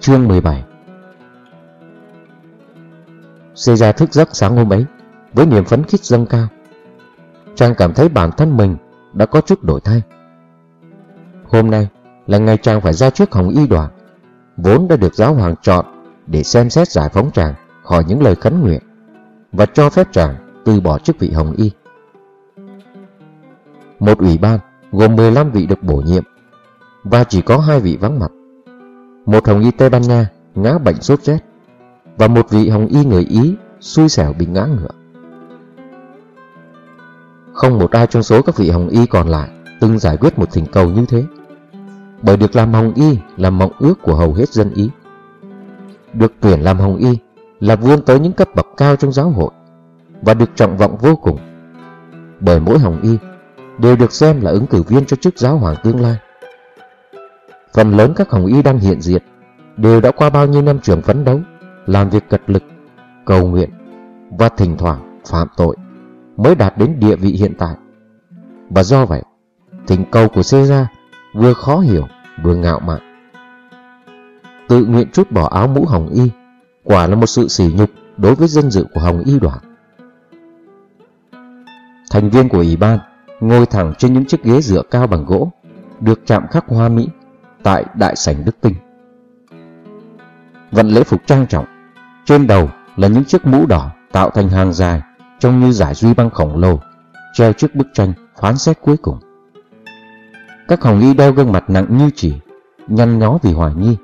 Chương 17 Caesar thức giấc sáng hôm ấy với niềm phấn khích dâng cao. Chàng cảm thấy bản thân mình đã có chút đổi thay. Hôm nay là ngày chàng phải ra trước hồng y đoàn, vốn đã được giáo hoàng chọn để xem xét giải phóng chàng khỏi những lời khấn nguyện và cho phép chàng từ bỏ chức vị hồng y. Một ủy ban gồm 15 vị được bổ nhiệm và chỉ có hai vị vắng mặt. Một hồng y Tây Ban Nha ngã bệnh sốt rét và một vị hồng y người Ý xui xẻo bị ngã ngựa. Không một ai trong số các vị hồng y còn lại từng giải quyết một thỉnh cầu như thế. Bởi được làm hồng y là mộng ước của hầu hết dân Ý. Được tuyển làm hồng y là vươn tới những cấp bậc cao trong giáo hội và được trọng vọng vô cùng. Bởi mỗi hồng y đều được xem là ứng cử viên cho chức giáo hoàng tương lai. Phần lớn các hồng y đang hiện diện đều đã qua bao nhiêu năm trường phấn đấu, làm việc cật lực, cầu nguyện và thỉnh thoảng phạm tội mới đạt đến địa vị hiện tại. Và do vậy, thỉnh cầu của Caesar vừa khó hiểu vừa ngạo mạn. Tự nguyện trút bỏ áo mũ hồng y quả là một sự sỉ nhục đối với dân dự của hồng y đoàn. Thành viên của ủy ban ngồi thẳng trên những chiếc ghế dựa cao bằng gỗ được chạm khắc hoa mỹ tại đại sảnh đức tinh. Vận lễ phục trang trọng, trên đầu là những chiếc mũ đỏ tạo thành hàng dài trông như giải duy băng khổng lồ treo trước bức tranh phán xét cuối cùng. Các hồng y đeo gương mặt nặng như chỉ, nhăn nhó vì hoài nghi,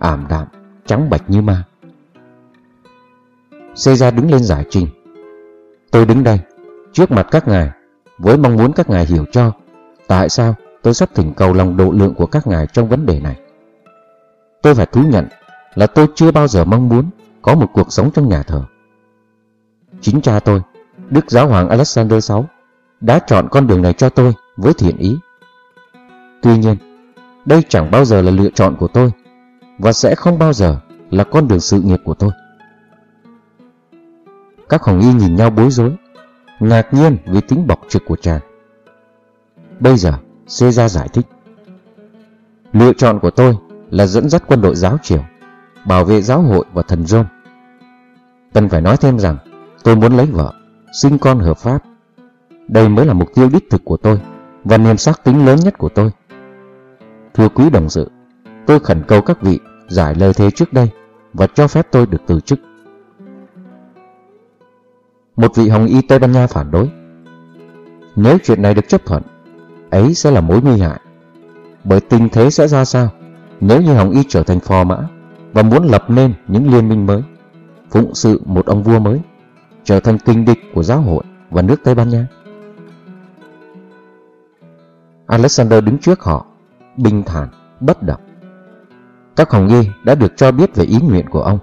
ảm đạm, trắng bạch như ma. Caesar đứng lên giải trình. Tôi đứng đây, trước mặt các ngài, với mong muốn các ngài hiểu cho tại sao tôi sắp thỉnh cầu lòng độ lượng của các ngài trong vấn đề này. Tôi phải thú nhận là tôi chưa bao giờ mong muốn có một cuộc sống trong nhà thờ. Chính cha tôi, Đức Giáo hoàng Alexander VI, đã chọn con đường này cho tôi với thiện ý. Tuy nhiên, đây chẳng bao giờ là lựa chọn của tôi và sẽ không bao giờ là con đường sự nghiệp của tôi. Các hồng y nhìn nhau bối rối, ngạc nhiên vì tính bộc trực của chàng. Bây giờ, Caesar giải thích. Lựa chọn của tôi là dẫn dắt quân đội giáo triều, bảo vệ giáo hội và thần rôn. Cần phải nói thêm rằng, tôi muốn lấy vợ, sinh con hợp pháp. Đây mới là mục tiêu đích thực của tôi và niềm xác tính lớn nhất của tôi. Thưa quý đồng sự, tôi khẩn cầu các vị giải lời thế trước đây và cho phép tôi được từ chức. Một vị hồng y Tây Ban Nha phản đối. Nếu chuyện này được chấp thuận, ấy sẽ là mối nguy hại. Bởi tình thế sẽ ra sao nếu như Hồng Y trở thành phò mã và muốn lập nên những liên minh mới, phụng sự một ông vua mới, trở thành kinh địch của giáo hội và nước Tây Ban Nha. Alexander đứng trước họ, bình thản, bất động. Các Hồng Y đã được cho biết về ý nguyện của ông.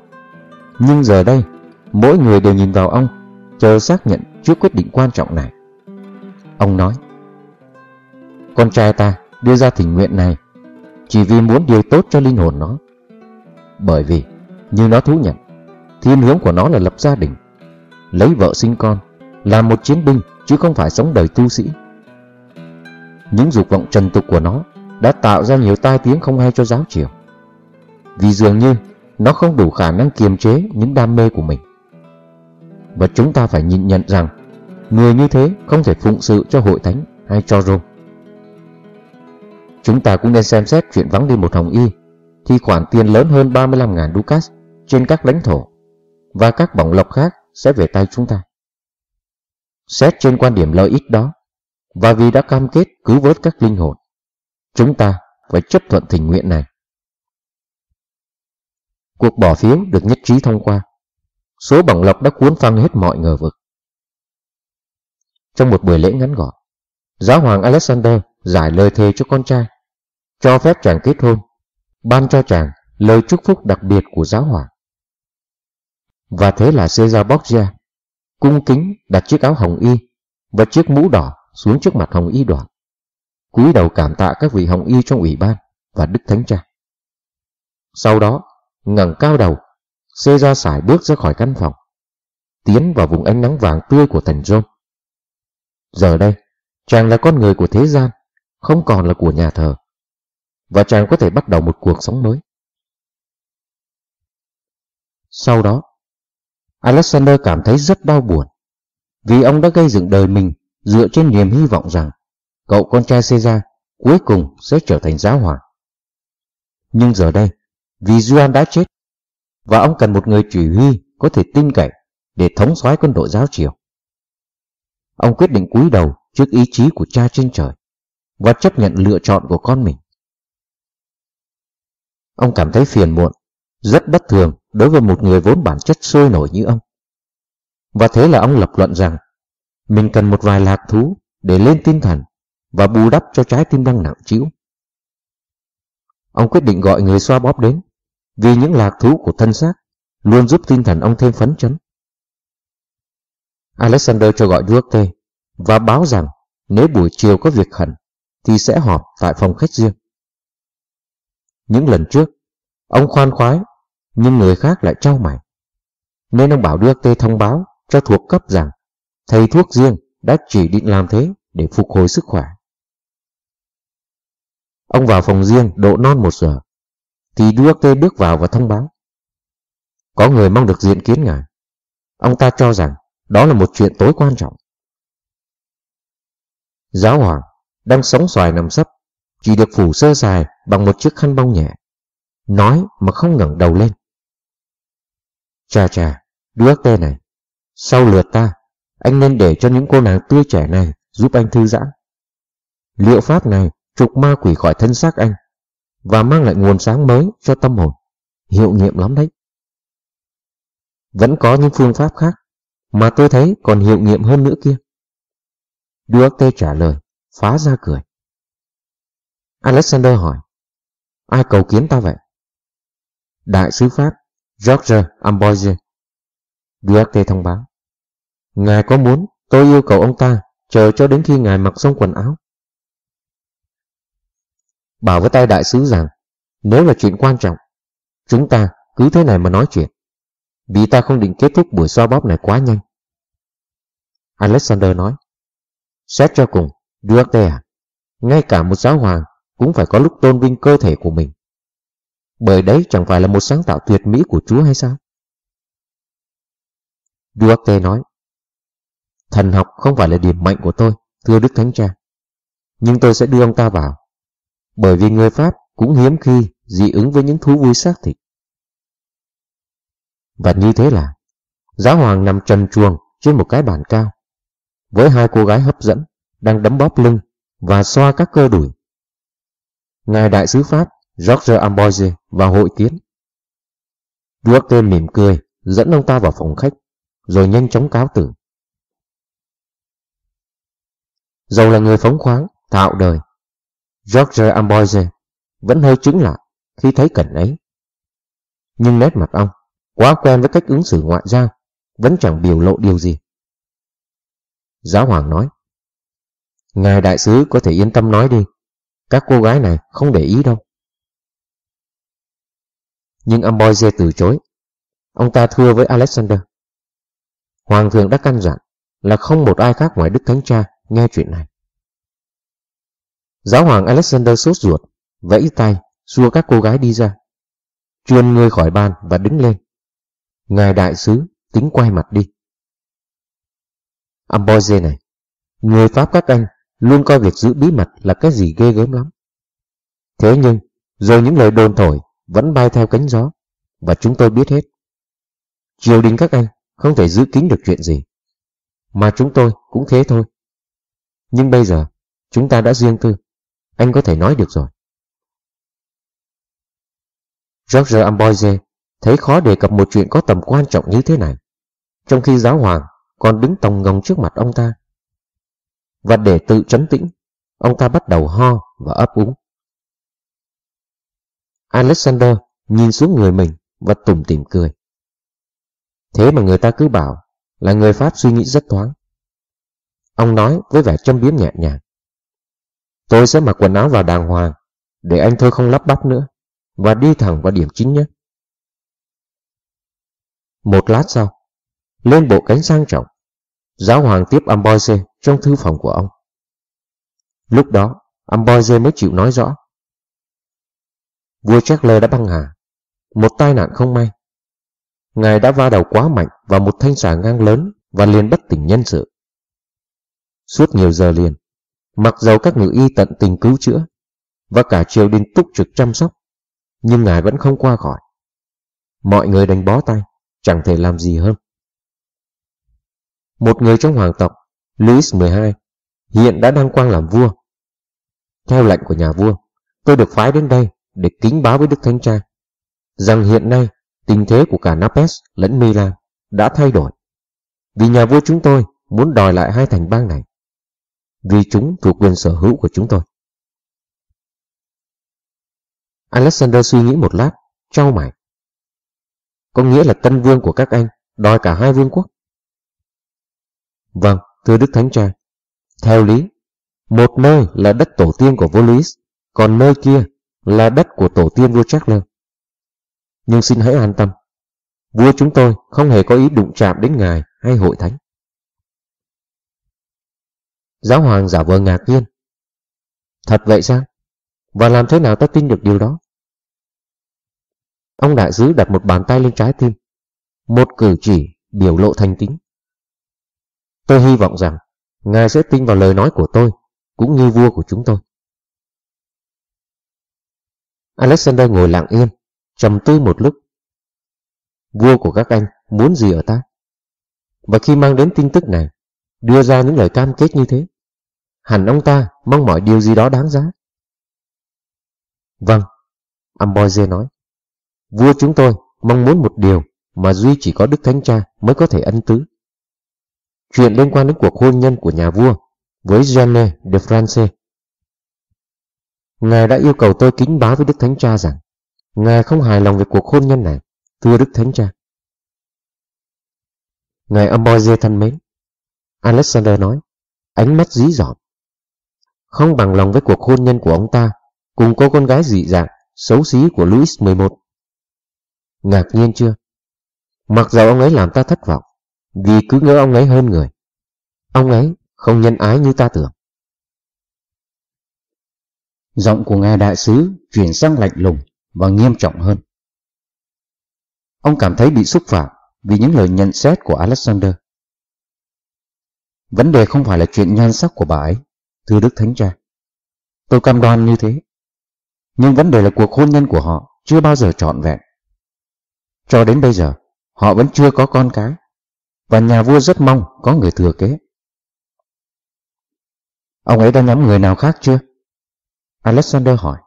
Nhưng giờ đây, mỗi người đều nhìn vào ông, chờ xác nhận trước quyết định quan trọng này. Ông nói, con trai ta đưa ra thỉnh nguyện này chỉ vì muốn điều tốt cho linh hồn nó. Bởi vì, như nó thú nhận, thiên hướng của nó là lập gia đình, lấy vợ sinh con, làm một chiến binh chứ không phải sống đời tu sĩ. Những dục vọng trần tục của nó đã tạo ra nhiều tai tiếng không hay cho giáo triều. Vì dường như nó không đủ khả năng kiềm chế những đam mê của mình. Và chúng ta phải nhìn nhận rằng người như thế không thể phụng sự cho hội thánh hay cho Rome. Chúng ta cũng nên xem xét chuyện vắng đi một hồng y thì khoản tiền lớn hơn 35.000 ducat trên các lãnh thổ và các bổng lộc khác sẽ về tay chúng ta. Xét trên quan điểm lợi ích đó và vì đã cam kết cứu vớt các linh hồn, chúng ta phải chấp thuận tình nguyện này. Cuộc bỏ phiếu được nhất trí thông qua. Số bổng lộc đã cuốn phăng hết mọi ngờ vực. Trong một buổi lễ ngắn gọn, giáo hoàng Alexander giải lời thề cho con trai, cho phép chàng kết hôn, ban cho chàng lời chúc phúc đặc biệt của giáo hoàng. Và thế là Caesar Borgia cung kính đặt chiếc áo hồng y và chiếc mũ đỏ xuống trước mặt hồng y đoàn, cúi đầu cảm tạ các vị hồng y trong ủy ban và đức thánh cha. Sau đó, ngẩng cao đầu, Caesar sải bước ra khỏi căn phòng, tiến vào vùng ánh nắng vàng tươi của thành Rome. Giờ đây, chàng là con người của thế gian, không còn là của nhà thờ. Và chàng có thể bắt đầu một cuộc sống mới. Sau đó, Alexander cảm thấy rất đau buồn vì ông đã gây dựng đời mình dựa trên niềm hy vọng rằng cậu con trai Caesar cuối cùng sẽ trở thành giáo hoàng. Nhưng giờ đây, vì Juan đã chết và ông cần một người chỉ huy có thể tin cậy để thống soái quân đội giáo triều. Ông quyết định cúi đầu trước ý chí của cha trên trời và chấp nhận lựa chọn của con mình. Ông cảm thấy phiền muộn, rất bất thường đối với một người vốn bản chất sôi nổi như ông. Và thế là ông lập luận rằng mình cần một vài lạc thú để lên tinh thần và bù đắp cho trái tim đang nặng trĩu. Ông quyết định gọi người xoa bóp đến vì những lạc thú của thân xác luôn giúp tinh thần ông thêm phấn chấn. Alexander cho gọi Duarte và báo rằng nếu buổi chiều có việc khẩn thì sẽ họp tại phòng khách riêng. Những lần trước, ông khoan khoái, nhưng người khác lại trao mày. Nên ông bảo đưa tê thông báo cho thuộc cấp rằng thầy thuốc riêng đã chỉ định làm thế để phục hồi sức khỏe. Ông vào phòng riêng độ non một giờ, thì đưa tê bước vào và thông báo. Có người mong được diện kiến ngài. Ông ta cho rằng đó là một chuyện tối quan trọng. Giáo hoàng đang sóng xoài nằm sấp, chỉ được phủ sơ sài bằng một chiếc khăn bông nhẹ. Nói mà không ngẩng đầu lên. Chà chà, tê này, sau lượt ta, anh nên để cho những cô nàng tươi trẻ này giúp anh thư giãn. Liệu pháp này trục ma quỷ khỏi thân xác anh và mang lại nguồn sáng mới cho tâm hồn. Hiệu nghiệm lắm đấy. Vẫn có những phương pháp khác mà tôi thấy còn hiệu nghiệm hơn nữa kia. Duarte trả lời, phá ra cười. Alexander hỏi, ai cầu kiến ta vậy? Đại sứ Pháp George Amboise. Duarte thông báo, Ngài có muốn tôi yêu cầu ông ta chờ cho đến khi ngài mặc xong quần áo? Bảo với tay đại sứ rằng, nếu là chuyện quan trọng, chúng ta cứ thế này mà nói chuyện, vì ta không định kết thúc buổi so bóp này quá nhanh. Alexander nói, xét cho cùng, Duarte à, ngay cả một giáo hoàng cũng phải có lúc tôn vinh cơ thể của mình. Bởi đấy chẳng phải là một sáng tạo tuyệt mỹ của Chúa hay sao? Duarte nói, Thần học không phải là điểm mạnh của tôi, thưa Đức Thánh Cha. Nhưng tôi sẽ đưa ông ta vào, bởi vì người Pháp cũng hiếm khi dị ứng với những thú vui xác thịt. Và như thế là, giáo hoàng nằm trần chuồng trên một cái bàn cao, với hai cô gái hấp dẫn đang đấm bóp lưng và xoa các cơ đùi. Ngài đại sứ Pháp George Amboise vào hội kiến. Duarte mỉm cười dẫn ông ta vào phòng khách, rồi nhanh chóng cáo tử. Dầu là người phóng khoáng, thạo đời, George Amboise vẫn hơi chứng lại khi thấy cảnh ấy. Nhưng nét mặt ông, quá quen với cách ứng xử ngoại giao, vẫn chẳng biểu lộ điều gì. Giáo hoàng nói, Ngài đại sứ có thể yên tâm nói đi, các cô gái này không để ý đâu. Nhưng Amboise từ chối. Ông ta thưa với Alexander. Hoàng thượng đã căn dặn là không một ai khác ngoài Đức Thánh Cha nghe chuyện này. Giáo hoàng Alexander sốt ruột, vẫy tay, xua các cô gái đi ra. Chuồn người khỏi bàn và đứng lên. Ngài đại sứ tính quay mặt đi. Amboise này, người Pháp các anh luôn coi việc giữ bí mật là cái gì ghê gớm lắm. Thế nhưng, rồi những lời đồn thổi vẫn bay theo cánh gió, và chúng tôi biết hết. Triều đình các anh không thể giữ kín được chuyện gì, mà chúng tôi cũng thế thôi. Nhưng bây giờ, chúng ta đã riêng tư, anh có thể nói được rồi. George Amboise thấy khó đề cập một chuyện có tầm quan trọng như thế này, trong khi giáo hoàng còn đứng tòng ngồng trước mặt ông ta. Và để tự trấn tĩnh, ông ta bắt đầu ho và ấp úng. Alexander nhìn xuống người mình và tủm tỉm cười. Thế mà người ta cứ bảo là người Pháp suy nghĩ rất thoáng. Ông nói với vẻ châm biếm nhẹ nhàng. Tôi sẽ mặc quần áo vào đàng hoàng, để anh thôi không lắp bắp nữa, và đi thẳng vào điểm chính nhé. Một lát sau, lên bộ cánh sang trọng, giáo hoàng tiếp Amboise trong thư phòng của ông. Lúc đó, Amboise mới chịu nói rõ. Vua Charles đã băng hà, một tai nạn không may. ngài đã va đầu quá mạnh vào một thanh xà ngang lớn và liền bất tỉnh nhân sự. Suốt nhiều giờ liền, mặc dầu các ngự y tận tình cứu chữa và cả triều đình túc trực chăm sóc, nhưng ngài vẫn không qua khỏi. Mọi người đánh bó tay, chẳng thể làm gì hơn. Một người trong hoàng tộc, Louis XII, hiện đã đăng quang làm vua. Theo lệnh của nhà vua, tôi được phái đến đây để kính báo với Đức Thánh Cha rằng hiện nay tình thế của cả Naples lẫn Milan đã thay đổi. Vì nhà vua chúng tôi muốn đòi lại hai thành bang này. Vì chúng thuộc quyền sở hữu của chúng tôi. Alexander suy nghĩ một lát, trao mày. Có nghĩa là tân vương của các anh đòi cả hai vương quốc. Vâng, thưa Đức Thánh Cha. Theo lý, một nơi là đất tổ tiên của vua Louis, còn nơi kia là đất của tổ tiên vua Charles. Nhưng xin hãy an tâm, vua chúng tôi không hề có ý đụng chạm đến ngài hay hội thánh. Giáo hoàng giả vờ ngạc nhiên. Thật vậy sao? Và làm thế nào ta tin được điều đó? Ông đại sứ đặt một bàn tay lên trái tim. Một cử chỉ biểu lộ thành tính. Tôi hy vọng rằng Ngài sẽ tin vào lời nói của tôi, cũng như vua của chúng tôi. Alexander ngồi lặng yên, trầm tư một lúc. Vua của các anh muốn gì ở ta? Và khi mang đến tin tức này, đưa ra những lời cam kết như thế, hẳn ông ta mong mỏi điều gì đó đáng giá. Vâng, Amboise nói. Vua chúng tôi mong muốn một điều mà duy chỉ có Đức Thánh Cha mới có thể ân tứ. Chuyện liên quan đến cuộc hôn nhân của nhà vua với Jeanne de France. Ngài đã yêu cầu tôi kính báo với Đức Thánh Cha rằng Ngài không hài lòng về cuộc hôn nhân này, thưa Đức Thánh Cha. Ngài Amboise thân mến, Alexander nói, ánh mắt dí dỏm. Không bằng lòng với cuộc hôn nhân của ông ta cùng cô con gái dị dạng, xấu xí của Louis XI. Ngạc nhiên chưa? Mặc dầu ông ấy làm ta thất vọng, vì cứ ngỡ ông ấy hơn người. Ông ấy không nhân ái như ta tưởng. Giọng của ngài đại sứ chuyển sang lạnh lùng và nghiêm trọng hơn. Ông cảm thấy bị xúc phạm vì những lời nhận xét của Alexander. Vấn đề không phải là chuyện nhan sắc của bà ấy, thưa Đức Thánh Cha. Tôi cam đoan như thế. Nhưng vấn đề là cuộc hôn nhân của họ chưa bao giờ trọn vẹn. Cho đến bây giờ, họ vẫn chưa có con cái, và nhà vua rất mong có người thừa kế. Ông ấy đã nhắm người nào khác chưa? Alexander hỏi,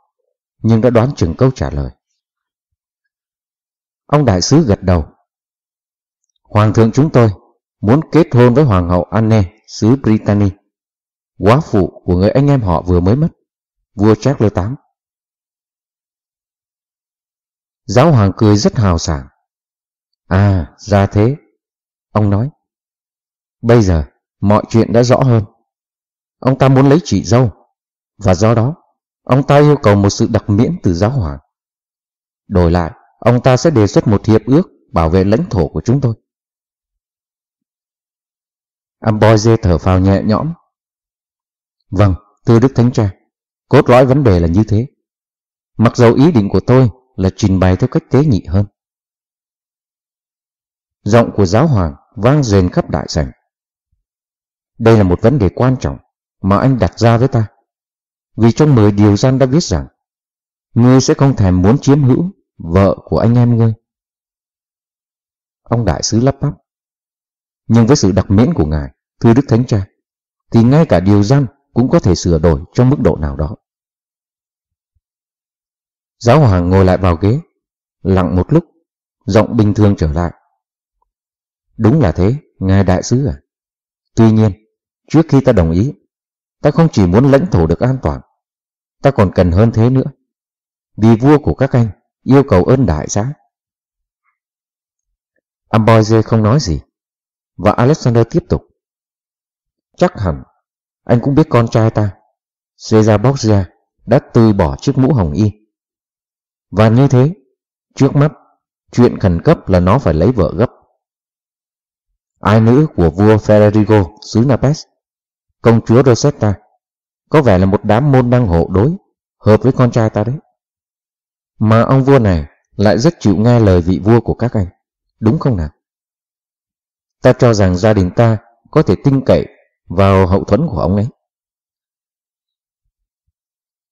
nhưng đã đoán chừng câu trả lời. Ông đại sứ gật đầu. Hoàng thượng chúng tôi muốn kết hôn với Hoàng hậu Anne, xứ Brittany, quá phụ của người anh em họ vừa mới mất, vua Charles VIII. Giáo hoàng cười rất hào sảng. À, ra thế. Ông nói. Bây giờ, mọi chuyện đã rõ hơn. Ông ta muốn lấy chị dâu, và do đó, ông ta yêu cầu một sự đặc miễn từ giáo hoàng. Đổi lại, ông ta sẽ đề xuất một hiệp ước bảo vệ lãnh thổ của chúng tôi. Amboise thở phào nhẹ nhõm. Vâng, thưa Đức Thánh Cha, cốt lõi vấn đề là như thế. Mặc dầu ý định của tôi là trình bày theo cách tế nhị hơn. Giọng của giáo hoàng vang rền khắp đại sảnh. Đây là một vấn đề quan trọng mà anh đặt ra với ta. Vì trong mười điều gian đã viết rằng Ngươi sẽ không thèm muốn chiếm hữu vợ của anh em ngươi. Ông đại sứ lắp bắp. Nhưng với sự đặc miễn của ngài, thưa Đức Thánh Cha, thì ngay cả điều gian cũng có thể sửa đổi trong mức độ nào đó. Giáo hoàng ngồi lại vào ghế, lặng một lúc, giọng bình thường trở lại. Đúng là thế, ngài đại sứ à. Tuy nhiên, trước khi ta đồng ý, ta không chỉ muốn lãnh thổ được an toàn, ta còn cần hơn thế nữa. Vì vua của các anh yêu cầu ơn đại giá. Amboise không nói gì, và Alexander tiếp tục. Chắc hẳn, anh cũng biết con trai ta, Caesar Borgia, đã từ bỏ chiếc mũ hồng y. Và như thế, trước mắt, chuyện khẩn cấp là nó phải lấy vợ gấp. Ai nữ của vua Federico xứ Napes, công chúa Rosetta, có vẻ là một đám môn đăng hộ đối, hợp với con trai ta đấy. Mà ông vua này lại rất chịu nghe lời vị vua của các anh, đúng không nào? Ta cho rằng gia đình ta có thể tin cậy vào hậu thuẫn của ông ấy.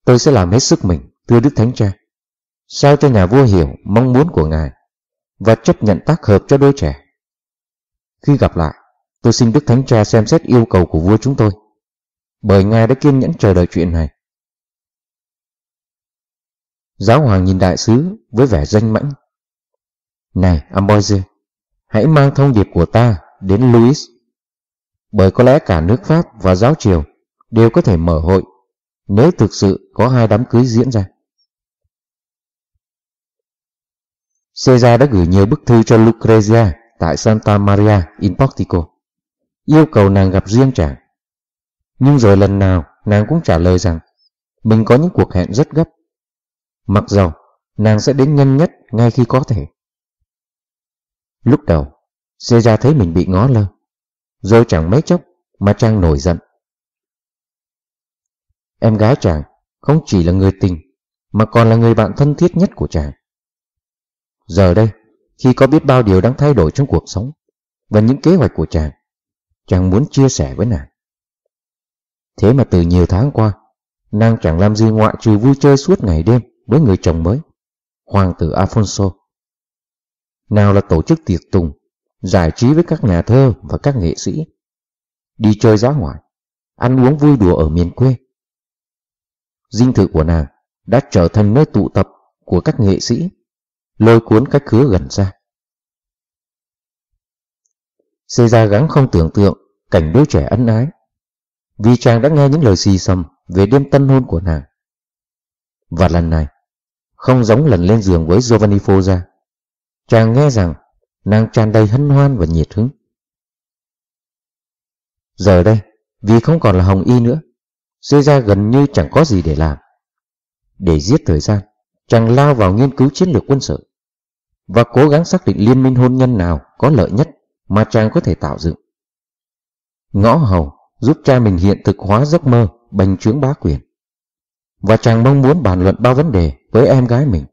Tôi sẽ làm hết sức mình, thưa Đức Thánh Cha, sao cho nhà vua hiểu mong muốn của ngài và chấp nhận tác hợp cho đôi trẻ. Khi gặp lại, tôi xin Đức Thánh Cha xem xét yêu cầu của vua chúng tôi, bởi ngài đã kiên nhẫn chờ đợi chuyện này. Giáo hoàng nhìn đại sứ với vẻ danh mãnh. Này, Amboise, hãy mang thông điệp của ta đến Louis, bởi có lẽ cả nước Pháp và giáo triều đều có thể mở hội nếu thực sự có hai đám cưới diễn ra. Caesar đã gửi nhiều bức thư cho Lucrezia tại Santa Maria in Portico, yêu cầu nàng gặp riêng chàng. Nhưng rồi lần nào nàng cũng trả lời rằng mình có những cuộc hẹn rất gấp. Mặc dầu nàng sẽ đến nhanh nhất ngay khi có thể. Lúc đầu, Caesar thấy mình bị ngó lơ, rồi chẳng mấy chốc mà chàng nổi giận. Em gái chàng không chỉ là người tình mà còn là người bạn thân thiết nhất của chàng. Giờ đây, khi có biết bao điều đang thay đổi trong cuộc sống và những kế hoạch của chàng, chàng muốn chia sẻ với nàng. Thế mà từ nhiều tháng qua, nàng chẳng làm gì ngoại trừ vui chơi suốt ngày đêm với người chồng mới, hoàng tử Alfonso. Nào là tổ chức tiệc tùng, giải trí với các nhà thơ và các nghệ sĩ, đi chơi giá ngoại, ăn uống vui đùa ở miền quê. Dinh thự của nàng đã trở thành nơi tụ tập của các nghệ sĩ, lôi cuốn cách khứa gần ra. Xê ra gắng không tưởng tượng cảnh đứa trẻ ân ái, vì chàng đã nghe những lời xì xầm về đêm tân hôn của nàng. Và lần này, không giống lần lên giường với Giovanni Foggia, chàng nghe rằng nàng tràn đầy hân hoan và nhiệt hứng. Giờ đây, vì không còn là Hồng Y nữa, Caesar gần như chẳng có gì để làm. Để giết thời gian, chàng lao vào nghiên cứu chiến lược quân sự và cố gắng xác định liên minh hôn nhân nào có lợi nhất mà chàng có thể tạo dựng. Ngõ hầu giúp cha mình hiện thực hóa giấc mơ bành trướng bá quyền. Và chàng mong muốn bàn luận bao vấn đề với em gái mình,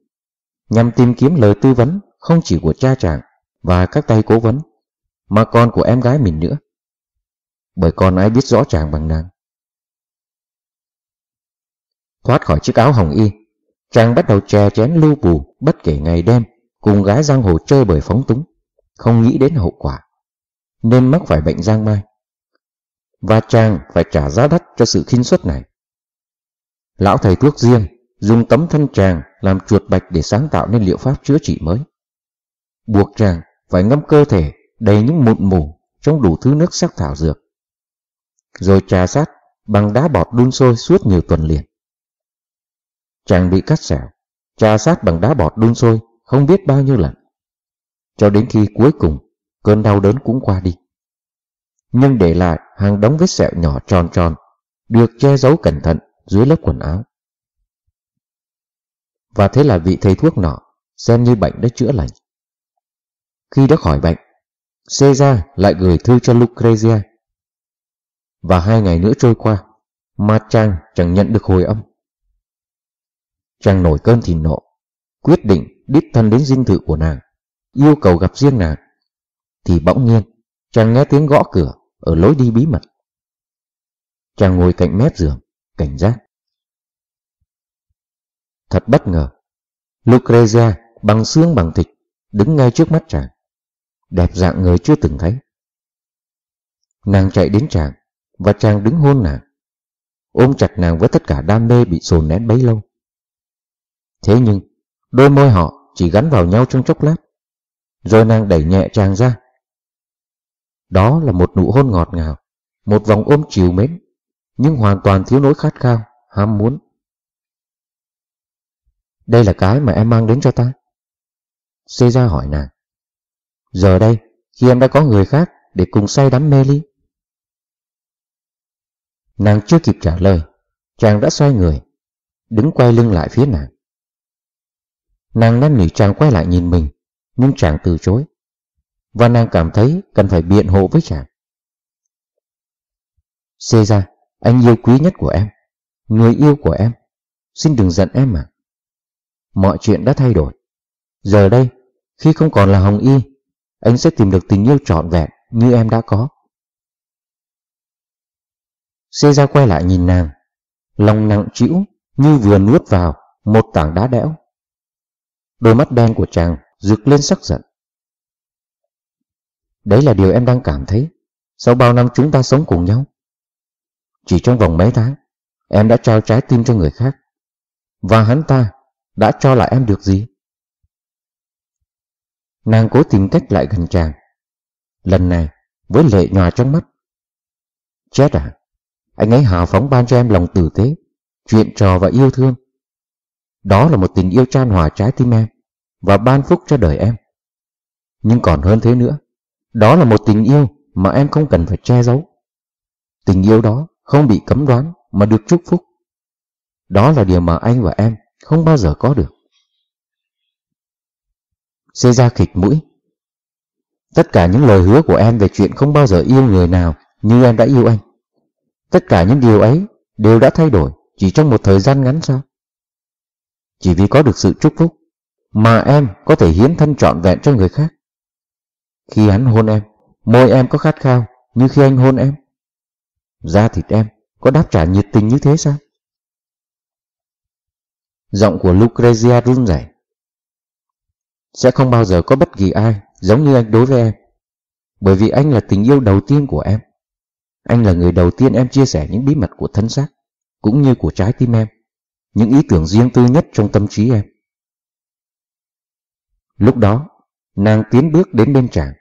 nhằm tìm kiếm lời tư vấn không chỉ của cha chàng và các tay cố vấn, mà còn của em gái mình nữa. Bởi còn ai biết rõ chàng bằng nàng. Thoát khỏi chiếc áo hồng y, chàng bắt đầu chè chén lưu bù bất kể ngày đêm, cùng gái giang hồ chơi bời phóng túng, không nghĩ đến hậu quả, nên mắc phải bệnh giang mai. Và chàng phải trả giá đắt cho sự khinh suất này. Lão thầy thuốc riêng dùng tấm thân chàng làm chuột bạch để sáng tạo nên liệu pháp chữa trị mới. Buộc chàng phải ngâm cơ thể đầy những mụn mù trong đủ thứ nước sắc thảo dược. Rồi trà sát bằng đá bọt đun sôi suốt nhiều tuần liền. Chàng bị cắt xẻo, trà sát bằng đá bọt đun sôi không biết bao nhiêu lần. Cho đến khi cuối cùng cơn đau đớn cũng qua đi. Nhưng để lại hàng đống vết sẹo nhỏ tròn tròn được che giấu cẩn thận dưới lớp quần áo. Và thế là vị thầy thuốc nọ xem như bệnh đã chữa lành. Khi đã khỏi bệnh, Caesar lại gửi thư cho Lucrezia. Và hai ngày nữa trôi qua, mà chàng chẳng nhận được hồi âm. Chàng nổi cơn thì nộ, quyết định đích thân đến dinh thự của nàng, yêu cầu gặp riêng nàng. Thì bỗng nhiên, chàng nghe tiếng gõ cửa ở lối đi bí mật. Chàng ngồi cạnh mép giường, cảnh giác. Thật bất ngờ, Lucrezia bằng xương bằng thịt đứng ngay trước mắt chàng, đẹp dạng người chưa từng thấy. Nàng chạy đến chàng, và chàng đứng hôn nàng, ôm chặt nàng với tất cả đam mê bị dồn nén bấy lâu. Thế nhưng, đôi môi họ chỉ gắn vào nhau trong chốc lát, rồi nàng đẩy nhẹ chàng ra. Đó là một nụ hôn ngọt ngào, một vòng ôm chiều mến, nhưng hoàn toàn thiếu nỗi khát khao, ham muốn. Đây là cái mà em mang đến cho ta. Caesar hỏi nàng. Giờ đây, khi em đã có người khác để cùng say đắm mê ly. Nàng chưa kịp trả lời, chàng đã xoay người, đứng quay lưng lại phía nàng. Nàng năn nỉ chàng quay lại nhìn mình, nhưng chàng từ chối. Và nàng cảm thấy cần phải biện hộ với chàng. Caesar, anh yêu quý nhất của em, người yêu của em, xin đừng giận em mà. Mọi chuyện đã thay đổi. Giờ đây, khi không còn là Hồng Y, anh sẽ tìm được tình yêu trọn vẹn như em đã có. Xê quay lại nhìn nàng, lòng nặng trĩu như vừa nuốt vào một tảng đá đẽo. Đôi mắt đen của chàng rực lên sắc giận. Đấy là điều em đang cảm thấy sau bao năm chúng ta sống cùng nhau. Chỉ trong vòng mấy tháng, em đã trao trái tim cho người khác. Và hắn ta đã cho lại em được gì? Nàng cố tìm cách lại gần chàng. Lần này, với lệ nhòa trong mắt. Chết à, anh ấy hào phóng ban cho em lòng tử tế, chuyện trò và yêu thương. Đó là một tình yêu tràn hòa trái tim em và ban phúc cho đời em. Nhưng còn hơn thế nữa, đó là một tình yêu mà em không cần phải che giấu. Tình yêu đó không bị cấm đoán mà được chúc phúc. Đó là điều mà anh và em không bao giờ có được. Xê ra khịch mũi. Tất cả những lời hứa của em về chuyện không bao giờ yêu người nào như em đã yêu anh. Tất cả những điều ấy đều đã thay đổi chỉ trong một thời gian ngắn sao? Chỉ vì có được sự chúc phúc mà em có thể hiến thân trọn vẹn cho người khác. Khi hắn hôn em, môi em có khát khao như khi anh hôn em. Da thịt em có đáp trả nhiệt tình như thế sao? Giọng của Lucrezia run rẩy. Sẽ không bao giờ có bất kỳ ai giống như anh đối với em. Bởi vì anh là tình yêu đầu tiên của em. Anh là người đầu tiên em chia sẻ những bí mật của thân xác, cũng như của trái tim em, những ý tưởng riêng tư nhất trong tâm trí em. Lúc đó, nàng tiến bước đến bên chàng,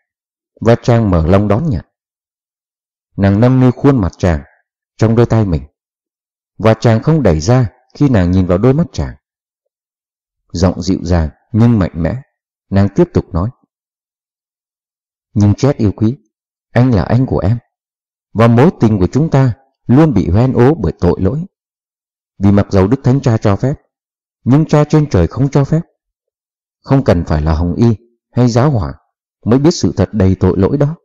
và chàng mở lòng đón nhận. Nàng nâng niu khuôn mặt chàng trong đôi tay mình, và chàng không đẩy ra khi nàng nhìn vào đôi mắt chàng. Giọng dịu dàng nhưng mạnh mẽ, nàng tiếp tục nói. Nhưng chết yêu quý, anh là anh của em, và mối tình của chúng ta luôn bị hoen ố bởi tội lỗi. Vì mặc dầu Đức Thánh Cha cho phép, nhưng cha trên trời không cho phép. Không cần phải là Hồng Y hay giáo hỏa mới biết sự thật đầy tội lỗi đó.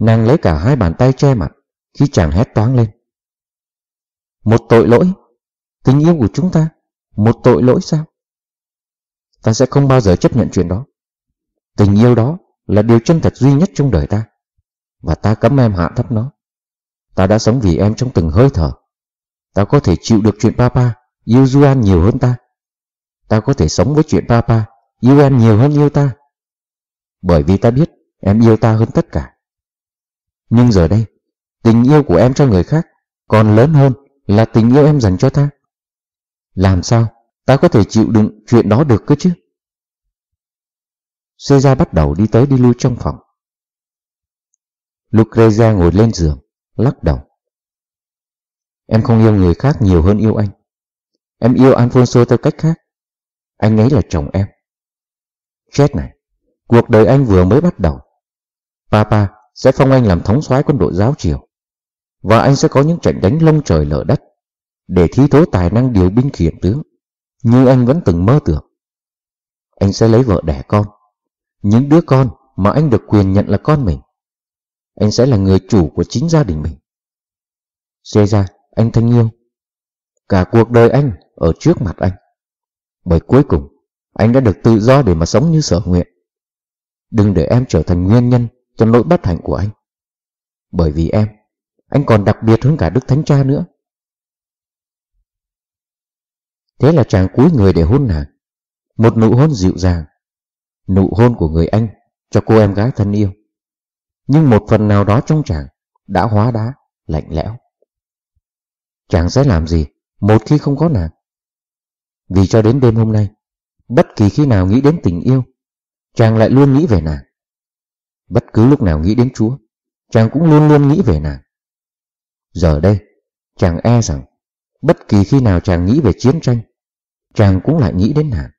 Nàng lấy cả hai bàn tay che mặt khi chàng hét toáng lên. Một tội lỗi? Tình yêu của chúng ta? Một tội lỗi sao? Ta sẽ không bao giờ chấp nhận chuyện đó. Tình yêu đó là điều chân thật duy nhất trong đời ta. Và ta cấm em hạ thấp nó. Ta đã sống vì em trong từng hơi thở. Ta có thể chịu được chuyện papa yêu Juan nhiều hơn ta. Ta có thể sống với chuyện papa yêu em nhiều hơn yêu ta. Bởi vì ta biết em yêu ta hơn tất cả. Nhưng giờ đây, tình yêu của em cho người khác còn lớn hơn là tình yêu em dành cho ta. Làm sao ta có thể chịu đựng chuyện đó được cơ chứ? Caesar bắt đầu đi tới đi lui trong phòng. Lucrezia ngồi lên giường, lắc đầu. Em không yêu người khác nhiều hơn yêu anh. Em yêu Alfonso theo cách khác. Anh ấy là chồng em. Chết này, cuộc đời anh vừa mới bắt đầu. Papa sẽ phong anh làm thống soái quân đội giáo triều. Và anh sẽ có những trận đánh lông trời lở đất để thi tố tài năng điều binh khiển tướng như anh vẫn từng mơ tưởng. Anh sẽ lấy vợ đẻ con, những đứa con mà anh được quyền nhận là con mình. Anh sẽ là người chủ của chính gia đình mình. Xê ra, anh thân yêu. Cả cuộc đời anh ở trước mặt anh. Bởi cuối cùng, anh đã được tự do để mà sống như sở nguyện. Đừng để em trở thành nguyên nhân cho nỗi bất hạnh của anh. Bởi vì em, anh còn đặc biệt hơn cả Đức Thánh Cha nữa. Thế là chàng cúi người để hôn nàng. Một nụ hôn dịu dàng. Nụ hôn của người anh cho cô em gái thân yêu. Nhưng một phần nào đó trong chàng đã hóa đá, lạnh lẽo. Chàng sẽ làm gì một khi không có nàng? Vì cho đến đêm hôm nay, bất kỳ khi nào nghĩ đến tình yêu, chàng lại luôn nghĩ về nàng. Bất cứ lúc nào nghĩ đến Chúa, chàng cũng luôn luôn nghĩ về nàng. Giờ đây, chàng e rằng bất kỳ khi nào chàng nghĩ về chiến tranh, chàng cũng lại nghĩ đến nàng.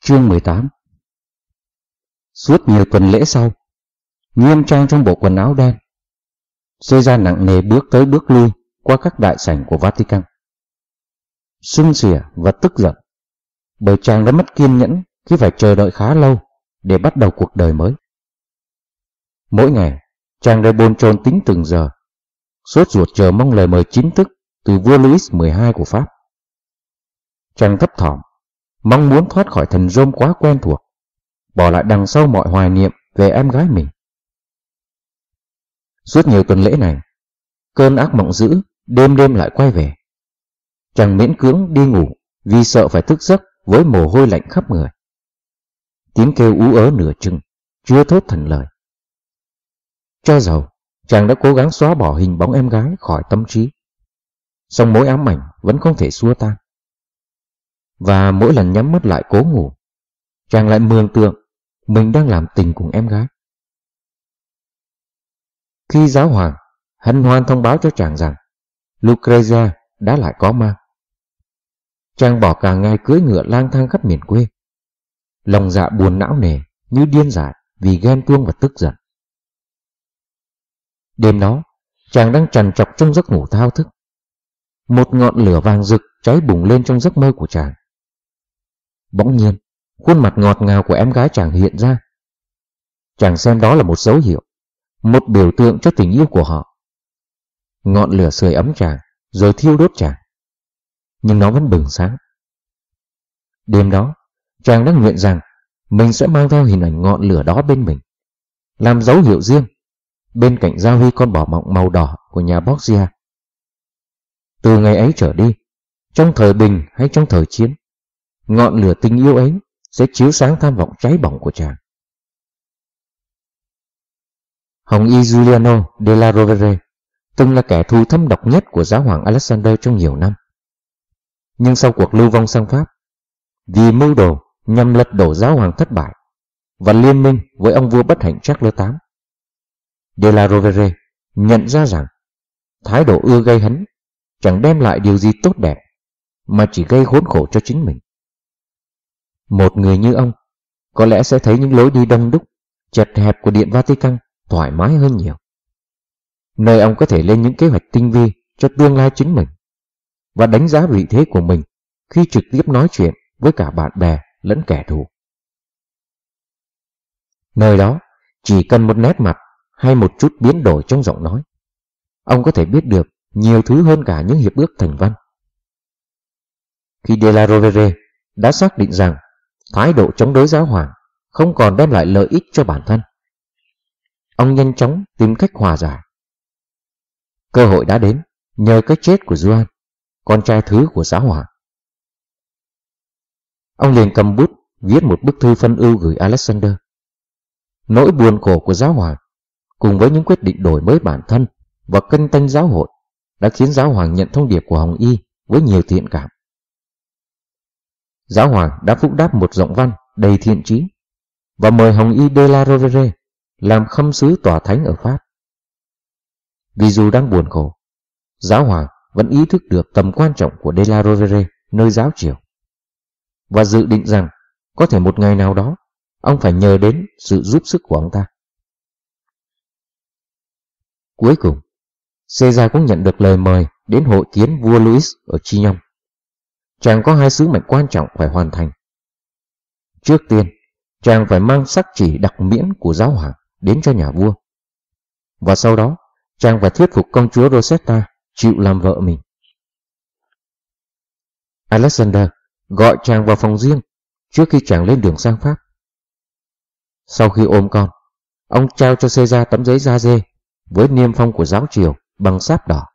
Chương 18 Suốt nhiều tuần lễ sau, nghiêm trang trong bộ quần áo đen, Caesar nặng nề bước tới bước lui qua các đại sảnh của Vatican. Xưng xỉa và tức giận, bởi chàng đã mất kiên nhẫn khi phải chờ đợi khá lâu để bắt đầu cuộc đời mới. Mỗi ngày, chàng đều bồn chồn tính từng giờ, sốt ruột chờ mong lời mời chính thức từ vua Louis XII của Pháp. Chàng thấp thỏm mong muốn thoát khỏi thần rôm quá quen thuộc, bỏ lại đằng sau mọi hoài niệm về em gái mình. Suốt nhiều tuần lễ này, cơn ác mộng dữ đêm đêm lại quay về. Chàng miễn cưỡng đi ngủ vì sợ phải thức giấc với mồ hôi lạnh khắp người. Tiếng kêu ú ớ nửa chừng, chưa thốt thành lời. Cho dầu, chàng đã cố gắng xóa bỏ hình bóng em gái khỏi tâm trí. Song mối ám ảnh vẫn không thể xua tan. Và mỗi lần nhắm mắt lại cố ngủ, chàng lại mường tượng mình đang làm tình cùng em gái. Khi giáo hoàng hân hoan thông báo cho chàng rằng Lucrezia đã lại có mang. Chàng bỏ cả ngày cưới ngựa lang thang khắp miền quê. Lòng dạ buồn não nề như điên dại vì ghen tuông và tức giận. Đêm đó, chàng đang trằn trọc trong giấc ngủ thao thức. Một ngọn lửa vàng rực cháy bùng lên trong giấc mơ của chàng. Bỗng nhiên, khuôn mặt ngọt ngào của em gái chàng hiện ra. Chàng xem đó là một dấu hiệu, một biểu tượng cho tình yêu của họ. Ngọn lửa sưởi ấm chàng, rồi thiêu đốt chàng. Nhưng nó vẫn bừng sáng. Đêm đó, chàng đã nguyện rằng mình sẽ mang theo hình ảnh ngọn lửa đó bên mình, làm dấu hiệu riêng, bên cạnh giao huy con bò mọng màu đỏ của nhà Borgia. Từ ngày ấy trở đi, trong thời bình hay trong thời chiến, ngọn lửa tình yêu ấy sẽ chiếu sáng tham vọng cháy bỏng của chàng. Hồng Y Giuliano della Rovere từng là kẻ thù thâm độc nhất của giáo hoàng Alexander trong nhiều năm. Nhưng sau cuộc lưu vong sang Pháp, vì mưu đồ nhằm lật đổ giáo hoàng thất bại và liên minh với ông vua bất hạnh Charles VIII, De la Rovere nhận ra rằng thái độ ưa gây hấn chẳng đem lại điều gì tốt đẹp mà chỉ gây khốn khổ cho chính mình. Một người như ông có lẽ sẽ thấy những lối đi đông đúc, chật hẹp của Điện Vatican thoải mái hơn nhiều. Nơi ông có thể lên những kế hoạch tinh vi cho tương lai chính mình và đánh giá vị thế của mình khi trực tiếp nói chuyện với cả bạn bè lẫn kẻ thù. Nơi đó chỉ cần một nét mặt hay một chút biến đổi trong giọng nói. Ông có thể biết được nhiều thứ hơn cả những hiệp ước thành văn. Khi De La Rovere đã xác định rằng thái độ chống đối giáo hoàng không còn đem lại lợi ích cho bản thân, ông nhanh chóng tìm cách hòa giải. Cơ hội đã đến nhờ cái chết của Duan, con trai thứ của giáo hoàng. Ông liền cầm bút viết một bức thư phân ưu gửi Alexander. Nỗi buồn khổ của giáo hoàng cùng với những quyết định đổi mới bản thân và cân tanh giáo hội đã khiến giáo hoàng nhận thông điệp của Hồng Y với nhiều thiện cảm. Giáo hoàng đã phúc đáp một giọng văn đầy thiện trí và mời Hồng Y de la Rovere làm khâm sứ tòa thánh ở Pháp. Vì dù đang buồn khổ, giáo hoàng vẫn ý thức được tầm quan trọng của De la Rovere nơi giáo triều và dự định rằng có thể một ngày nào đó ông phải nhờ đến sự giúp sức của ông ta. Cuối cùng, Caesar cũng nhận được lời mời đến hội kiến vua Louis ở Chi Nhông. Chàng có hai sứ mệnh quan trọng phải hoàn thành. Trước tiên, chàng phải mang sắc chỉ đặc miễn của giáo hoàng đến cho nhà vua. Và sau đó, chàng phải thuyết phục công chúa Rosetta chịu làm vợ mình. Alexander gọi chàng vào phòng riêng trước khi chàng lên đường sang Pháp. Sau khi ôm con, ông trao cho Caesar tấm giấy da dê với niêm phong của giáo triều bằng sáp đỏ.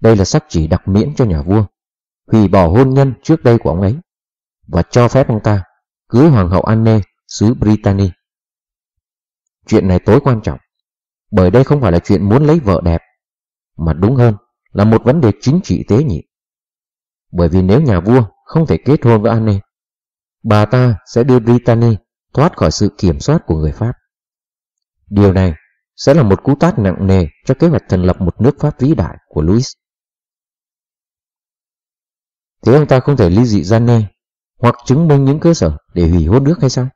Đây là sắc chỉ đặc miễn cho nhà vua, hủy bỏ hôn nhân trước đây của ông ấy và cho phép ông ta cưới hoàng hậu Anne xứ Brittany. Chuyện này tối quan trọng, bởi đây không phải là chuyện muốn lấy vợ đẹp, mà đúng hơn là một vấn đề chính trị tế nhị. Bởi vì nếu nhà vua không thể kết hôn với Anne, bà ta sẽ đưa Brittany thoát khỏi sự kiểm soát của người Pháp. Điều này sẽ là một cú tát nặng nề cho kế hoạch thành lập một nước Pháp vĩ đại của Louis. Thế ông ta không thể ly dị Janne hoặc chứng minh những cơ sở để hủy hôn nước hay sao?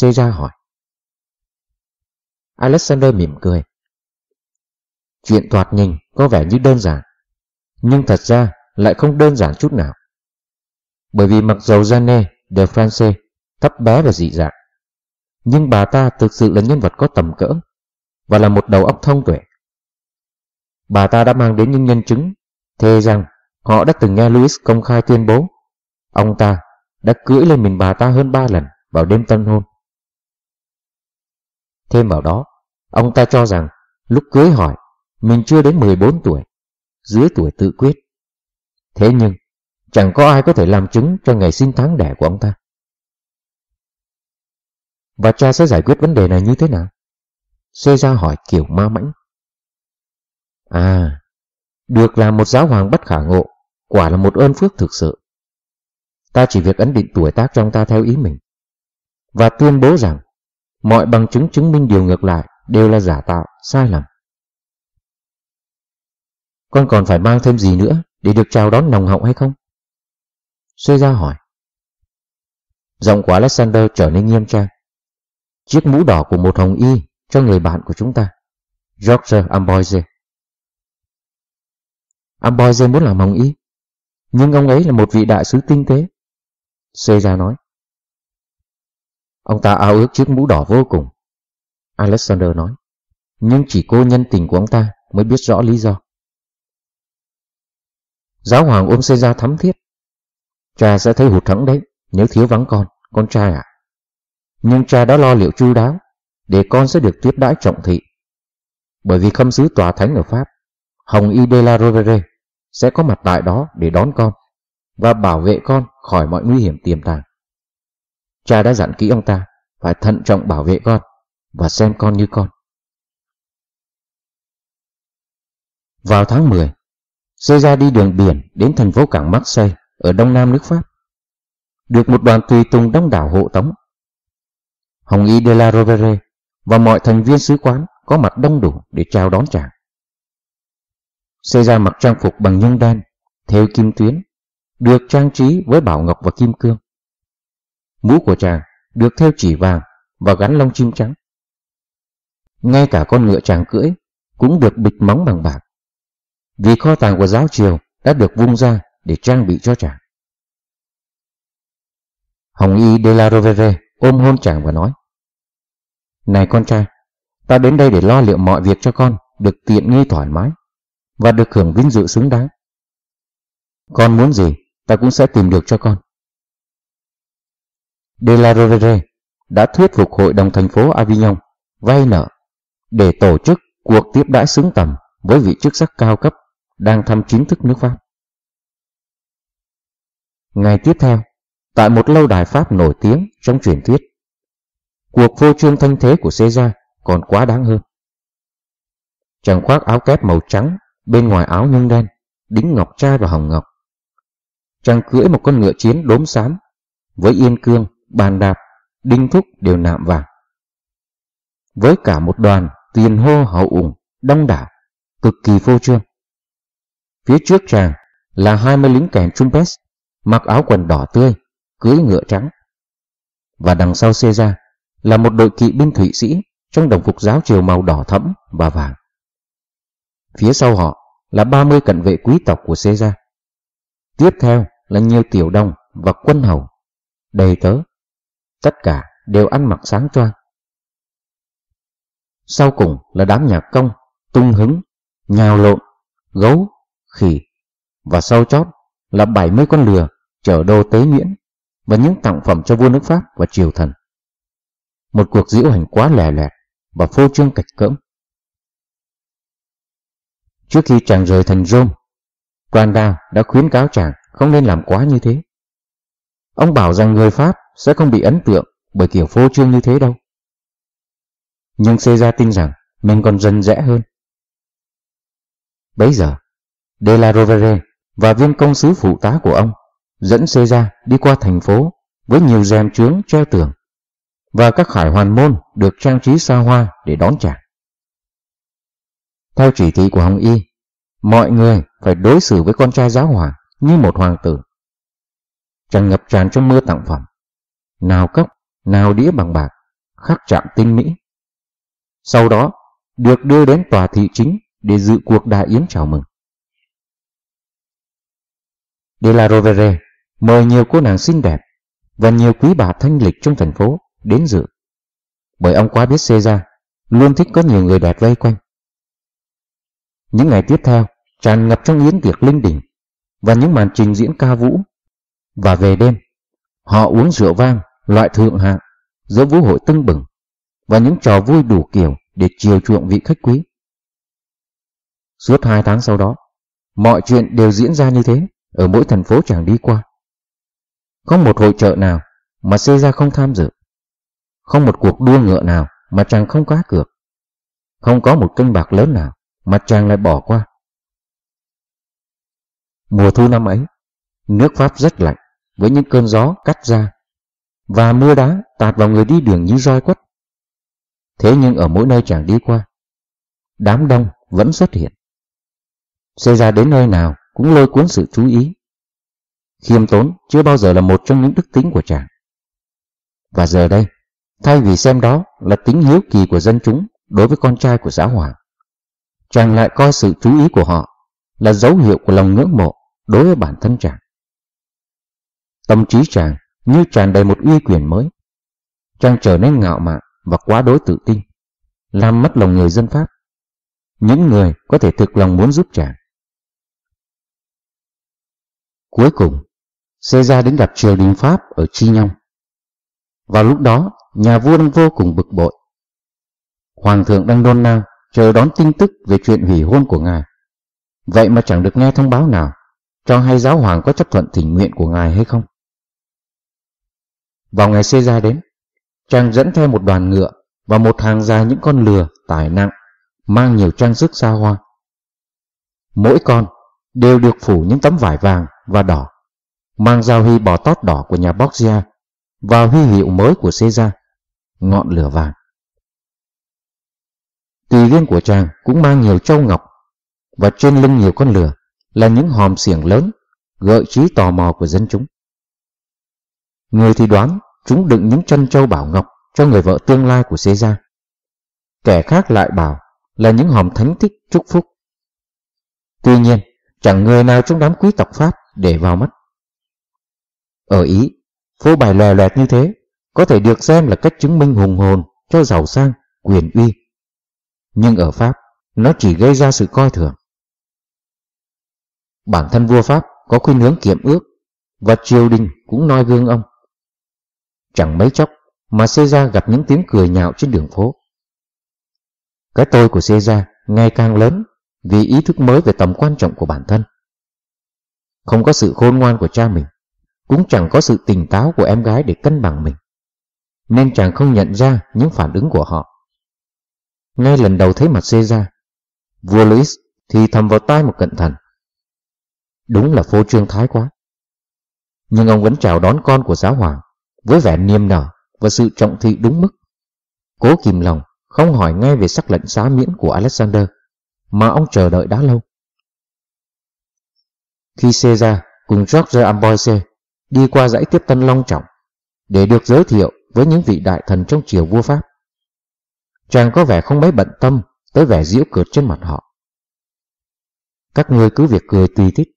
Caesar hỏi. Alexander mỉm cười. Chuyện thoạt nhìn có vẻ như đơn giản, nhưng thật ra lại không đơn giản chút nào. Bởi vì mặc dầu Jane de France thấp bé và dị dạng, nhưng bà ta thực sự là nhân vật có tầm cỡ và là một đầu óc thông tuệ. Bà ta đã mang đến những nhân chứng thề rằng họ đã từng nghe Louis công khai tuyên bố Ông ta đã cưỡi lên mình bà ta hơn ba lần vào đêm tân hôn. Thêm vào đó, ông ta cho rằng lúc cưới hỏi mình chưa đến 14 tuổi, dưới tuổi tự quyết. Thế nhưng, chẳng có ai có thể làm chứng cho ngày sinh tháng đẻ của ông ta. Và cha sẽ giải quyết vấn đề này như thế nào? Caesar hỏi kiểu ma mãnh. À, được làm một giáo hoàng bất khả ngộ, quả là một ơn phước thực sự. Ta chỉ việc ấn định tuổi tác trong ta theo ý mình. Và tuyên bố rằng, mọi bằng chứng chứng minh điều ngược lại đều là giả tạo, sai lầm. Con còn phải mang thêm gì nữa để được chào đón nồng hậu hay không? Caesar hỏi. Giọng của Alexander trở nên nghiêm trang. Chiếc mũ đỏ của một hồng y cho người bạn của chúng ta, George Amboise. Amboise muốn làm hồng y, nhưng ông ấy là một vị đại sứ tinh tế. Caesar nói. Ông ta ao ước chiếc mũ đỏ vô cùng. Alexander nói. Nhưng chỉ cô nhân tình của ông ta mới biết rõ lý do. Giáo hoàng ôm Caesar thắm thiết. Cha sẽ thấy hụt thẳng đấy nếu thiếu vắng con, con trai ạ. À? Nhưng cha đã lo liệu chu đáo để con sẽ được tiếp đãi trọng thị. Bởi vì khâm sứ tòa thánh ở Pháp, Hồng Y de la Rovere sẽ có mặt tại đó để đón con và bảo vệ con khỏi mọi nguy hiểm tiềm tàng. Cha đã dặn kỹ ông ta phải thận trọng bảo vệ con và xem con như con. Vào tháng 10, Caesar đi đường biển đến thành phố cảng Marseille ở đông nam nước Pháp. Được một đoàn tùy tùng đông đảo hộ tống. Hồng Y de la Rovere và mọi thành viên sứ quán có mặt đông đủ để chào đón chàng. Caesar mặc trang phục bằng nhung đen, theo kim tuyến, được trang trí với bảo ngọc và kim cương. Mũ của chàng được theo chỉ vàng và gắn lông chim trắng. Ngay cả con ngựa chàng cưỡi cũng được bịch móng bằng bạc vì kho tàng của giáo triều đã được vung ra để trang bị cho chàng. Hồng Y de la Rovere ôm hôn chàng và nói Này con trai, ta đến đây để lo liệu mọi việc cho con được tiện nghi thoải mái và được hưởng vinh dự xứng đáng. Con muốn gì, ta cũng sẽ tìm được cho con. De la Rovere đã thuyết phục hội đồng thành phố Avignon vay nợ để tổ chức cuộc tiếp đãi xứng tầm với vị chức sắc cao cấp đang thăm chính thức nước Pháp. Ngày tiếp theo, tại một lâu đài Pháp nổi tiếng trong truyền thuyết, cuộc phô trương thanh thế của Caesar còn quá đáng hơn. Chàng khoác áo kép màu trắng, bên ngoài áo nhung đen, đính ngọc trai và hồng ngọc. Chàng cưỡi một con ngựa chiến đốm xám, với yên cương, bàn đạp, đinh thúc đều nạm vàng. Với cả một đoàn tiền hô hậu ủng, đông đảo, cực kỳ phô trương. Phía trước chàng là hai mươi lính trung trumpet, mặc áo quần đỏ tươi, cưỡi ngựa trắng. Và đằng sau Caesar là một đội kỵ binh Thụy Sĩ trong đồng phục giáo triều màu đỏ thẫm và vàng. Phía sau họ là 30 cận vệ quý tộc của Caesar. Tiếp theo là nhiều tiểu đông và quân hầu, đầy tớ. Tất cả đều ăn mặc sáng choang. Sau cùng là đám nhạc công, tung hứng, nhào lộn, gấu, khỉ và sau chót là 70 con lừa chở đồ tế miễn và những tặng phẩm cho vua nước Pháp và triều thần. Một cuộc diễu hành quá lè lẹt và phô trương cạch cỡm. Trước khi chàng rời thành Rome, Brandao đã khuyến cáo chàng không nên làm quá như thế. Ông bảo rằng người Pháp sẽ không bị ấn tượng bởi kiểu phô trương như thế đâu. Nhưng Caesar tin rằng mình còn dần rẽ hơn. Bấy giờ, De la Rovere và viên công sứ phụ tá của ông dẫn Caesar đi qua thành phố với nhiều rèm trướng treo tường và các khải hoàn môn được trang trí xa hoa để đón chào. Theo chỉ thị của Hồng Y, mọi người phải đối xử với con trai giáo hoàng như một hoàng tử. Chàng ngập tràn trong mưa tặng phẩm, nào cốc, nào đĩa bằng bạc, khắc chạm tinh mỹ. Sau đó, được đưa đến tòa thị chính để dự cuộc đại yến chào mừng. De la Rovere mời nhiều cô nàng xinh đẹp và nhiều quý bà thanh lịch trong thành phố đến dự. Bởi ông quá biết Caesar luôn thích có nhiều người đẹp vây quanh. Những ngày tiếp theo tràn ngập trong yến tiệc linh đình và những màn trình diễn ca vũ và về đêm, họ uống rượu vang, loại thượng hạng, giữa vũ hội tưng bừng, và những trò vui đủ kiểu để chiều chuộng vị khách quý. Suốt hai tháng sau đó, mọi chuyện đều diễn ra như thế ở mỗi thành phố chàng đi qua. Không một hội trợ nào mà Caesar không tham dự. Không một cuộc đua ngựa nào mà chàng không cá cược. Không có một cân bạc lớn nào mà chàng lại bỏ qua. Mùa thu năm ấy, nước Pháp rất lạnh với những cơn gió cắt ra và mưa đá tạt vào người đi đường như roi quất. Thế nhưng ở mỗi nơi chàng đi qua, đám đông vẫn xuất hiện. Xê ra đến nơi nào cũng lôi cuốn sự chú ý. Khiêm tốn chưa bao giờ là một trong những đức tính của chàng. Và giờ đây, thay vì xem đó là tính hiếu kỳ của dân chúng đối với con trai của giáo hoàng, chàng lại coi sự chú ý của họ là dấu hiệu của lòng ngưỡng mộ đối với bản thân chàng. Tâm trí chàng như tràn đầy một uy quyền mới. Chàng trở nên ngạo mạn và quá đối tự tin, làm mất lòng người dân Pháp. Những người có thể thực lòng muốn giúp chàng. Cuối cùng, Caesar đến gặp triều đình Pháp ở Chi Nhong. Vào lúc đó, nhà vua đang vô cùng bực bội. Hoàng thượng đang đôn nao chờ đón tin tức về chuyện hủy hôn của ngài. Vậy mà chẳng được nghe thông báo nào cho hay giáo hoàng có chấp thuận thỉnh nguyện của ngài hay không. Vào ngày Caesar đến, chàng dẫn theo một đoàn ngựa và một hàng dài những con lừa tải nặng, mang nhiều trang sức xa hoa. Mỗi con đều được phủ những tấm vải vàng và đỏ, mang giao huy bò tót đỏ của nhà Borgia và huy hiệu mới của Caesar, ngọn lửa vàng. Tùy viên của chàng cũng mang nhiều châu ngọc và trên lưng nhiều con lửa là những hòm xiềng lớn gợi trí tò mò của dân chúng. Người thì đoán chúng đựng những chân châu bảo ngọc cho người vợ tương lai của Caesar. Kẻ khác lại bảo là những hòm thánh tích chúc phúc. Tuy nhiên, chẳng người nào trong đám quý tộc Pháp để vào mắt. Ở Ý, phô bài lòe loẹt như thế có thể được xem là cách chứng minh hùng hồn cho giàu sang, quyền uy. Nhưng ở Pháp, nó chỉ gây ra sự coi thường. Bản thân vua Pháp có khuynh hướng kiệm ước và triều đình cũng noi gương ông. Chẳng mấy chốc mà Caesar gặp những tiếng cười nhạo trên đường phố. Cái tôi của Caesar ngày càng lớn vì ý thức mới về tầm quan trọng của bản thân. Không có sự khôn ngoan của cha mình, cũng chẳng có sự tỉnh táo của em gái để cân bằng mình. Nên chàng không nhận ra những phản ứng của họ. Ngay lần đầu thấy mặt Caesar, vua Louis thì thầm vào tai một cận thần. Đúng là phô trương thái quá. Nhưng ông vẫn chào đón con của giáo hoàng với vẻ niềm nở và sự trọng thị đúng mức. Cố kìm lòng, không hỏi ngay về sắc lệnh xá miễn của Alexander, mà ông chờ đợi đã lâu. Khi Caesar cùng George Amboise đi qua dãy tiếp tân long trọng để được giới thiệu với những vị đại thần trong triều vua Pháp, chàng có vẻ không mấy bận tâm tới vẻ giễu cợt trên mặt họ. Các ngươi cứ việc cười tùy thích,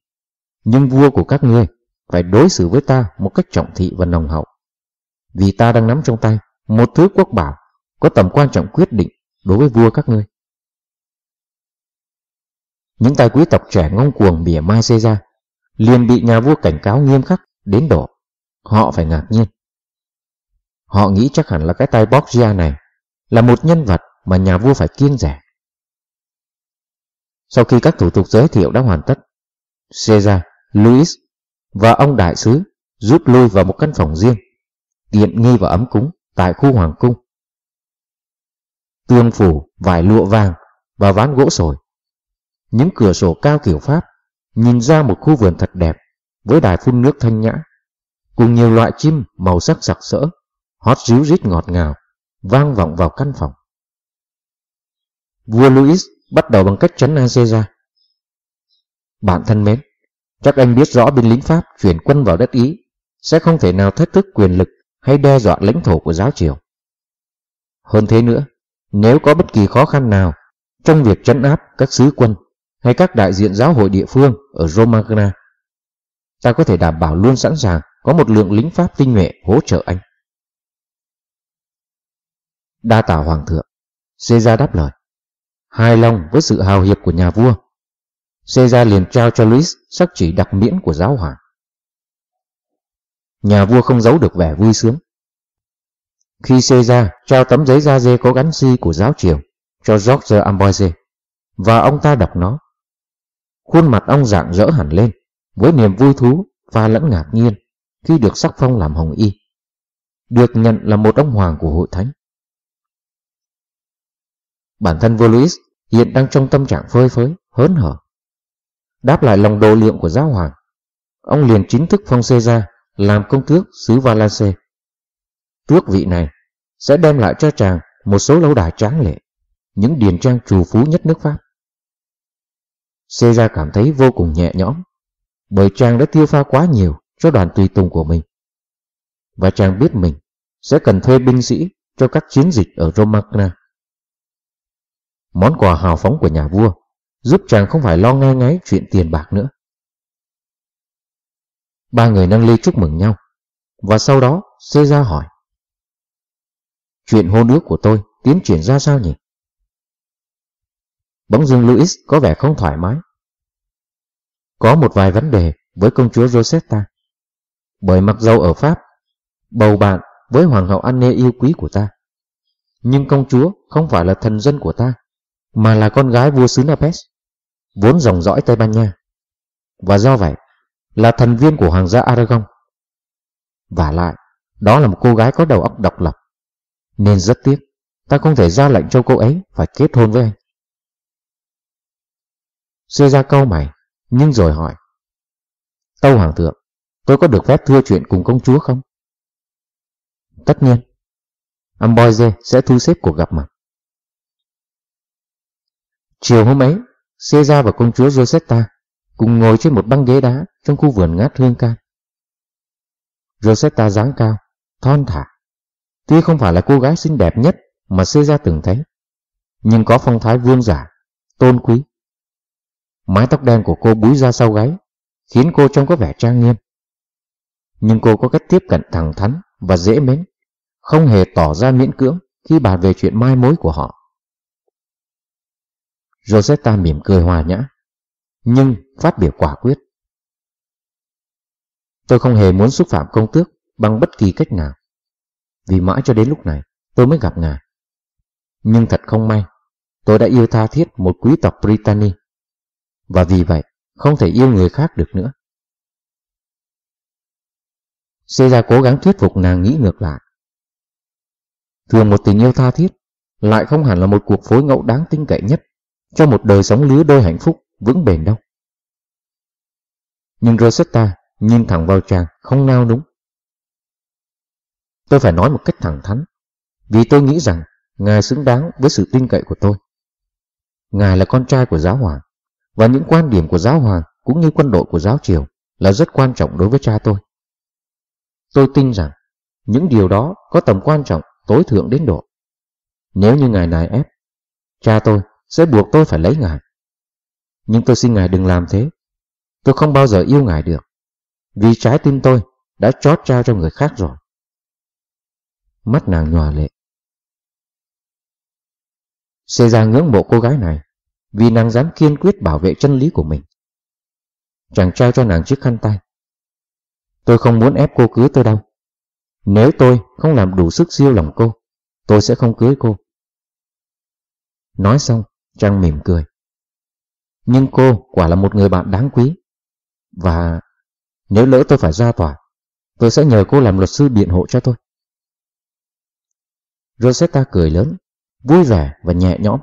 nhưng vua của các ngươi phải đối xử với ta một cách trọng thị và nồng hậu vì ta đang nắm trong tay một thứ quốc bảo có tầm quan trọng quyết định đối với vua các ngươi. Những tài quý tộc trẻ ngông cuồng mỉa mai xê ra, liền bị nhà vua cảnh cáo nghiêm khắc đến độ. Họ phải ngạc nhiên. Họ nghĩ chắc hẳn là cái tay Borgia này là một nhân vật mà nhà vua phải kiêng rẻ. Sau khi các thủ tục giới thiệu đã hoàn tất, Caesar, Louis và ông đại sứ rút lui vào một căn phòng riêng tiện nghi và ấm cúng tại khu hoàng cung. Tương phủ, vải lụa vàng và ván gỗ sồi. Những cửa sổ cao kiểu Pháp nhìn ra một khu vườn thật đẹp với đài phun nước thanh nhã, cùng nhiều loại chim màu sắc sặc sỡ, hót ríu rít ngọt ngào, vang vọng vào căn phòng. Vua Louis bắt đầu bằng cách trấn an Caesar. Bạn thân mến, chắc anh biết rõ binh lính Pháp chuyển quân vào đất Ý sẽ không thể nào thách thức quyền lực hay đe dọa lãnh thổ của giáo triều. Hơn thế nữa, nếu có bất kỳ khó khăn nào trong việc trấn áp các sứ quân hay các đại diện giáo hội địa phương ở Romagna, ta có thể đảm bảo luôn sẵn sàng có một lượng lính Pháp tinh nhuệ hỗ trợ anh. Đa tả hoàng thượng, Caesar đáp lời. Hài lòng với sự hào hiệp của nhà vua, Caesar liền trao cho Louis sắc chỉ đặc miễn của giáo hoàng nhà vua không giấu được vẻ vui sướng. Khi Caesar trao tấm giấy da dê có gắn si của giáo triều cho George Amboise và ông ta đọc nó, khuôn mặt ông rạng rỡ hẳn lên với niềm vui thú và lẫn ngạc nhiên khi được sắc phong làm hồng y, được nhận là một ông hoàng của hội thánh. Bản thân vua Louis hiện đang trong tâm trạng phơi phới, hớn hở. Đáp lại lòng độ lượng của giáo hoàng, ông liền chính thức phong Caesar làm công tước xứ Valence. Tước vị này sẽ đem lại cho chàng một số lâu đài tráng lệ, những điền trang trù phú nhất nước Pháp. Caesar cảm thấy vô cùng nhẹ nhõm, bởi chàng đã tiêu pha quá nhiều cho đoàn tùy tùng của mình. Và chàng biết mình sẽ cần thuê binh sĩ cho các chiến dịch ở Romagna. Món quà hào phóng của nhà vua giúp chàng không phải lo ngay ngáy chuyện tiền bạc nữa. Ba người nâng ly chúc mừng nhau, và sau đó Caesar hỏi. Chuyện hôn ước của tôi tiến triển ra sao nhỉ? Bóng Dương Louis có vẻ không thoải mái. Có một vài vấn đề với công chúa Rosetta. Bởi mặc dầu ở Pháp, bầu bạn với hoàng hậu Anne yêu quý của ta. Nhưng công chúa không phải là thần dân của ta, mà là con gái vua xứ Napes, vốn dòng dõi Tây Ban Nha. Và do vậy, là thần viên của hoàng gia Aragon. Và lại, đó là một cô gái có đầu óc độc lập. Nên rất tiếc, ta không thể ra lệnh cho cô ấy phải kết hôn với anh. Xê ra câu mày, nhưng rồi hỏi. Tâu Hoàng thượng, tôi có được phép thưa chuyện cùng công chúa không? Tất nhiên, Amboise sẽ thu xếp cuộc gặp mặt. Chiều hôm ấy, Caesar và công chúa Rosetta cùng ngồi trên một băng ghế đá trong khu vườn ngát hương can. Rosetta dáng cao, thon thả. Tuy không phải là cô gái xinh đẹp nhất mà Caesar từng thấy, nhưng có phong thái vương giả, dạ, tôn quý. Mái tóc đen của cô búi ra sau gáy, khiến cô trông có vẻ trang nghiêm. Nhưng cô có cách tiếp cận thẳng thắn và dễ mến, không hề tỏ ra miễn cưỡng khi bàn về chuyện mai mối của họ. Rosetta mỉm cười hòa nhã, nhưng phát biểu quả quyết. Tôi không hề muốn xúc phạm công tước bằng bất kỳ cách nào, vì mãi cho đến lúc này tôi mới gặp ngài. Nhưng thật không may, tôi đã yêu tha thiết một quý tộc Brittany, và vì vậy không thể yêu người khác được nữa. Caesar cố gắng thuyết phục nàng nghĩ ngược lại. Thường một tình yêu tha thiết lại không hẳn là một cuộc phối ngẫu đáng tin cậy nhất cho một đời sống lứa đôi hạnh phúc vững bền đâu. Nhưng Rosetta nhìn thẳng vào chàng, không nao đúng. Tôi phải nói một cách thẳng thắn, vì tôi nghĩ rằng Ngài xứng đáng với sự tin cậy của tôi. Ngài là con trai của giáo hoàng, và những quan điểm của giáo hoàng cũng như quân đội của giáo triều là rất quan trọng đối với cha tôi. Tôi tin rằng những điều đó có tầm quan trọng tối thượng đến độ. Nếu như ngài nài ép, cha tôi sẽ buộc tôi phải lấy ngài. Nhưng tôi xin ngài đừng làm thế. Tôi không bao giờ yêu ngài được. Vì trái tim tôi đã chót trao cho người khác rồi. Mắt nàng nhòa lệ. Caesar ngưỡng mộ cô gái này vì nàng dám kiên quyết bảo vệ chân lý của mình. Chàng trao cho nàng chiếc khăn tay. Tôi không muốn ép cô cưới tôi đâu. Nếu tôi không làm đủ sức siêu lòng cô, tôi sẽ không cưới cô. Nói xong, chàng mỉm cười. Nhưng cô quả là một người bạn đáng quý. Và nếu lỡ tôi phải ra tòa, tôi sẽ nhờ cô làm luật sư biện hộ cho tôi. Rosetta cười lớn, vui vẻ và nhẹ nhõm.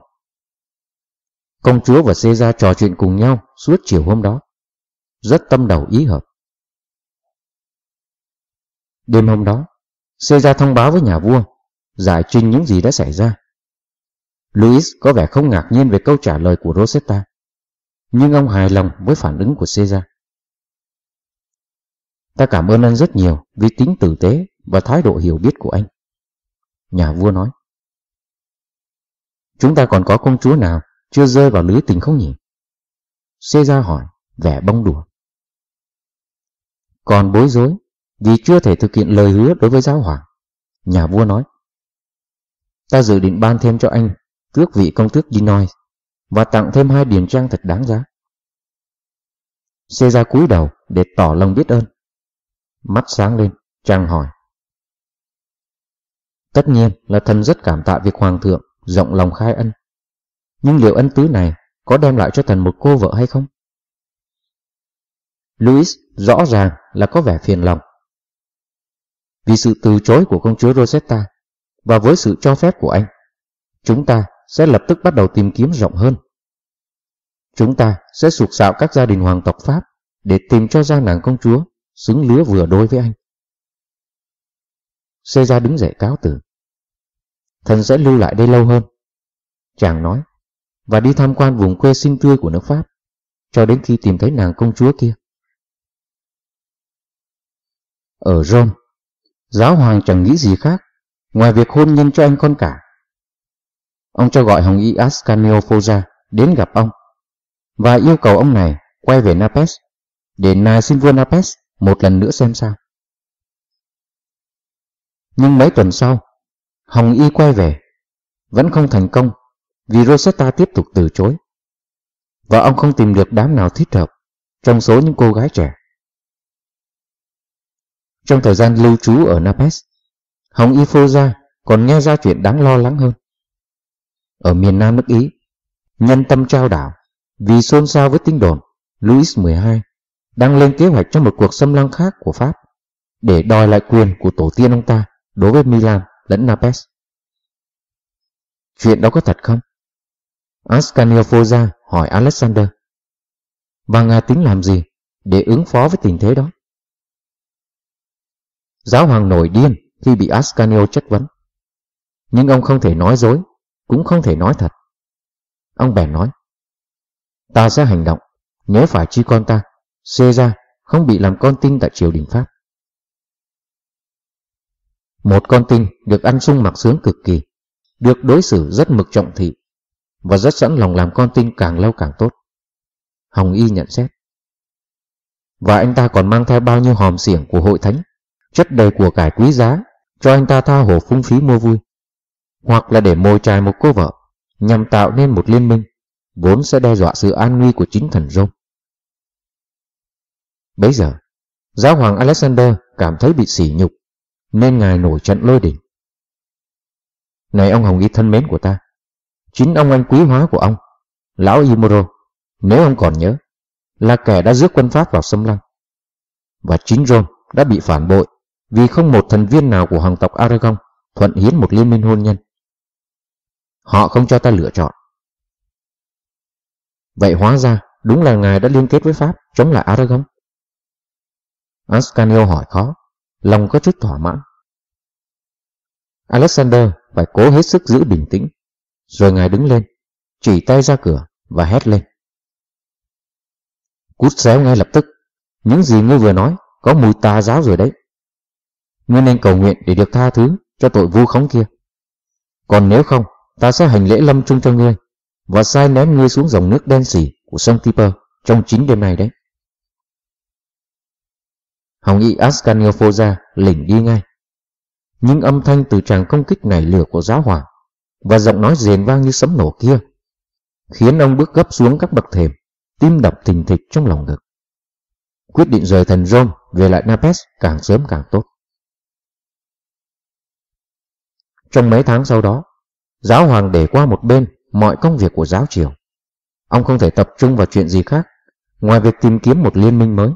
Công chúa và Caesar trò chuyện cùng nhau suốt chiều hôm đó. Rất tâm đầu ý hợp. Đêm hôm đó, Caesar thông báo với nhà vua, giải trình những gì đã xảy ra. Louis có vẻ không ngạc nhiên về câu trả lời của Rosetta, nhưng ông hài lòng với phản ứng của Caesar. Ta cảm ơn anh rất nhiều vì tính tử tế và thái độ hiểu biết của anh. Nhà vua nói. Chúng ta còn có công chúa nào chưa rơi vào lưới tình không nhỉ? Caesar hỏi, vẻ bông đùa. Còn bối rối vì chưa thể thực hiện lời hứa đối với giáo hoàng. Nhà vua nói. Ta dự định ban thêm cho anh tước vị công tước Dinois và tặng thêm hai điền trang thật đáng giá. Caesar cúi đầu để tỏ lòng biết ơn. Mắt sáng lên Trang hỏi. Tất nhiên là thần rất cảm tạ việc hoàng thượng rộng lòng khai ân. Nhưng liệu ân tứ này có đem lại cho thần một cô vợ hay không? Louis rõ ràng là có vẻ phiền lòng. Vì sự từ chối của công chúa Rosetta và với sự cho phép của anh, chúng ta sẽ lập tức bắt đầu tìm kiếm rộng hơn. Chúng ta sẽ sụt sạo các gia đình hoàng tộc Pháp để tìm cho ra nàng công chúa xứng lứa vừa đôi với anh. Xê ra đứng dậy cáo từ. Thần sẽ lưu lại đây lâu hơn. Chàng nói, và đi tham quan vùng quê sinh tươi của nước Pháp, cho đến khi tìm thấy nàng công chúa kia. Ở Rome, giáo hoàng chẳng nghĩ gì khác, ngoài việc hôn nhân cho anh con cả. Ông cho gọi Hồng Y Ascanio Foja đến gặp ông, và yêu cầu ông này quay về Napes, để nài xin vua Napes một lần nữa xem sao. Nhưng mấy tuần sau, Hồng Y quay về, vẫn không thành công vì Rosetta tiếp tục từ chối. Và ông không tìm được đám nào thích hợp trong số những cô gái trẻ. Trong thời gian lưu trú ở Napes, Hồng Y Foja còn nghe ra chuyện đáng lo lắng hơn. Ở miền Nam nước Ý, nhân tâm trao đảo vì xôn xao với tin đồn Louis XII đang lên kế hoạch cho một cuộc xâm lăng khác của Pháp để đòi lại quyền của tổ tiên ông ta đối với Milan lẫn Napes. Chuyện đó có thật không? Ascanio Foza hỏi Alexander. Và nga tính làm gì để ứng phó với tình thế đó? Giáo hoàng nổi điên khi bị Ascanio chất vấn. Nhưng ông không thể nói dối, cũng không thể nói thật. Ông bèn nói, ta sẽ hành động nếu phải chi con ta, xê ra, không bị làm con tin tại triều đình Pháp. Một con tinh được ăn sung mặc sướng cực kỳ, được đối xử rất mực trọng thị và rất sẵn lòng làm con tinh càng lâu càng tốt. Hồng Y nhận xét. Và anh ta còn mang theo bao nhiêu hòm xiển của hội thánh, chất đầy của cải quý giá cho anh ta tha hồ phung phí mua vui, hoặc là để mồi chài một cô vợ nhằm tạo nên một liên minh vốn sẽ đe dọa sự an nguy của chính thần Rome. Bấy giờ, giáo hoàng Alexander cảm thấy bị sỉ nhục nên ngài nổi trận lôi đỉnh. Này ông Hồng Y thân mến của ta, chính ông anh quý hóa của ông, lão Imoro, nếu ông còn nhớ, là kẻ đã rước quân Pháp vào xâm lăng. Và chính Rome đã bị phản bội vì không một thành viên nào của hoàng tộc Aragon thuận hiến một liên minh hôn nhân. Họ không cho ta lựa chọn. Vậy hóa ra đúng là ngài đã liên kết với Pháp chống lại Aragon. Ascanio hỏi khó lòng có chút thỏa mãn. Alexander phải cố hết sức giữ bình tĩnh, rồi ngài đứng lên, chỉ tay ra cửa và hét lên. Cút xéo ngay lập tức, những gì ngươi vừa nói có mùi tà giáo rồi đấy. Ngươi nên cầu nguyện để được tha thứ cho tội vu khống kia. Còn nếu không, ta sẽ hành lễ lâm chung cho ngươi và sai ném ngươi xuống dòng nước đen xỉ của sông Tiber trong chính đêm này đấy. Hồng y Ascanio lỉnh đi ngay. Nhưng âm thanh từ tràng công kích nảy lửa của giáo hoàng và giọng nói rền vang như sấm nổ kia khiến ông bước gấp xuống các bậc thềm, tim đập thình thịch trong lòng ngực. Quyết định rời thần Rome về lại Napes càng sớm càng tốt. Trong mấy tháng sau đó, giáo hoàng để qua một bên mọi công việc của giáo triều. Ông không thể tập trung vào chuyện gì khác ngoài việc tìm kiếm một liên minh mới.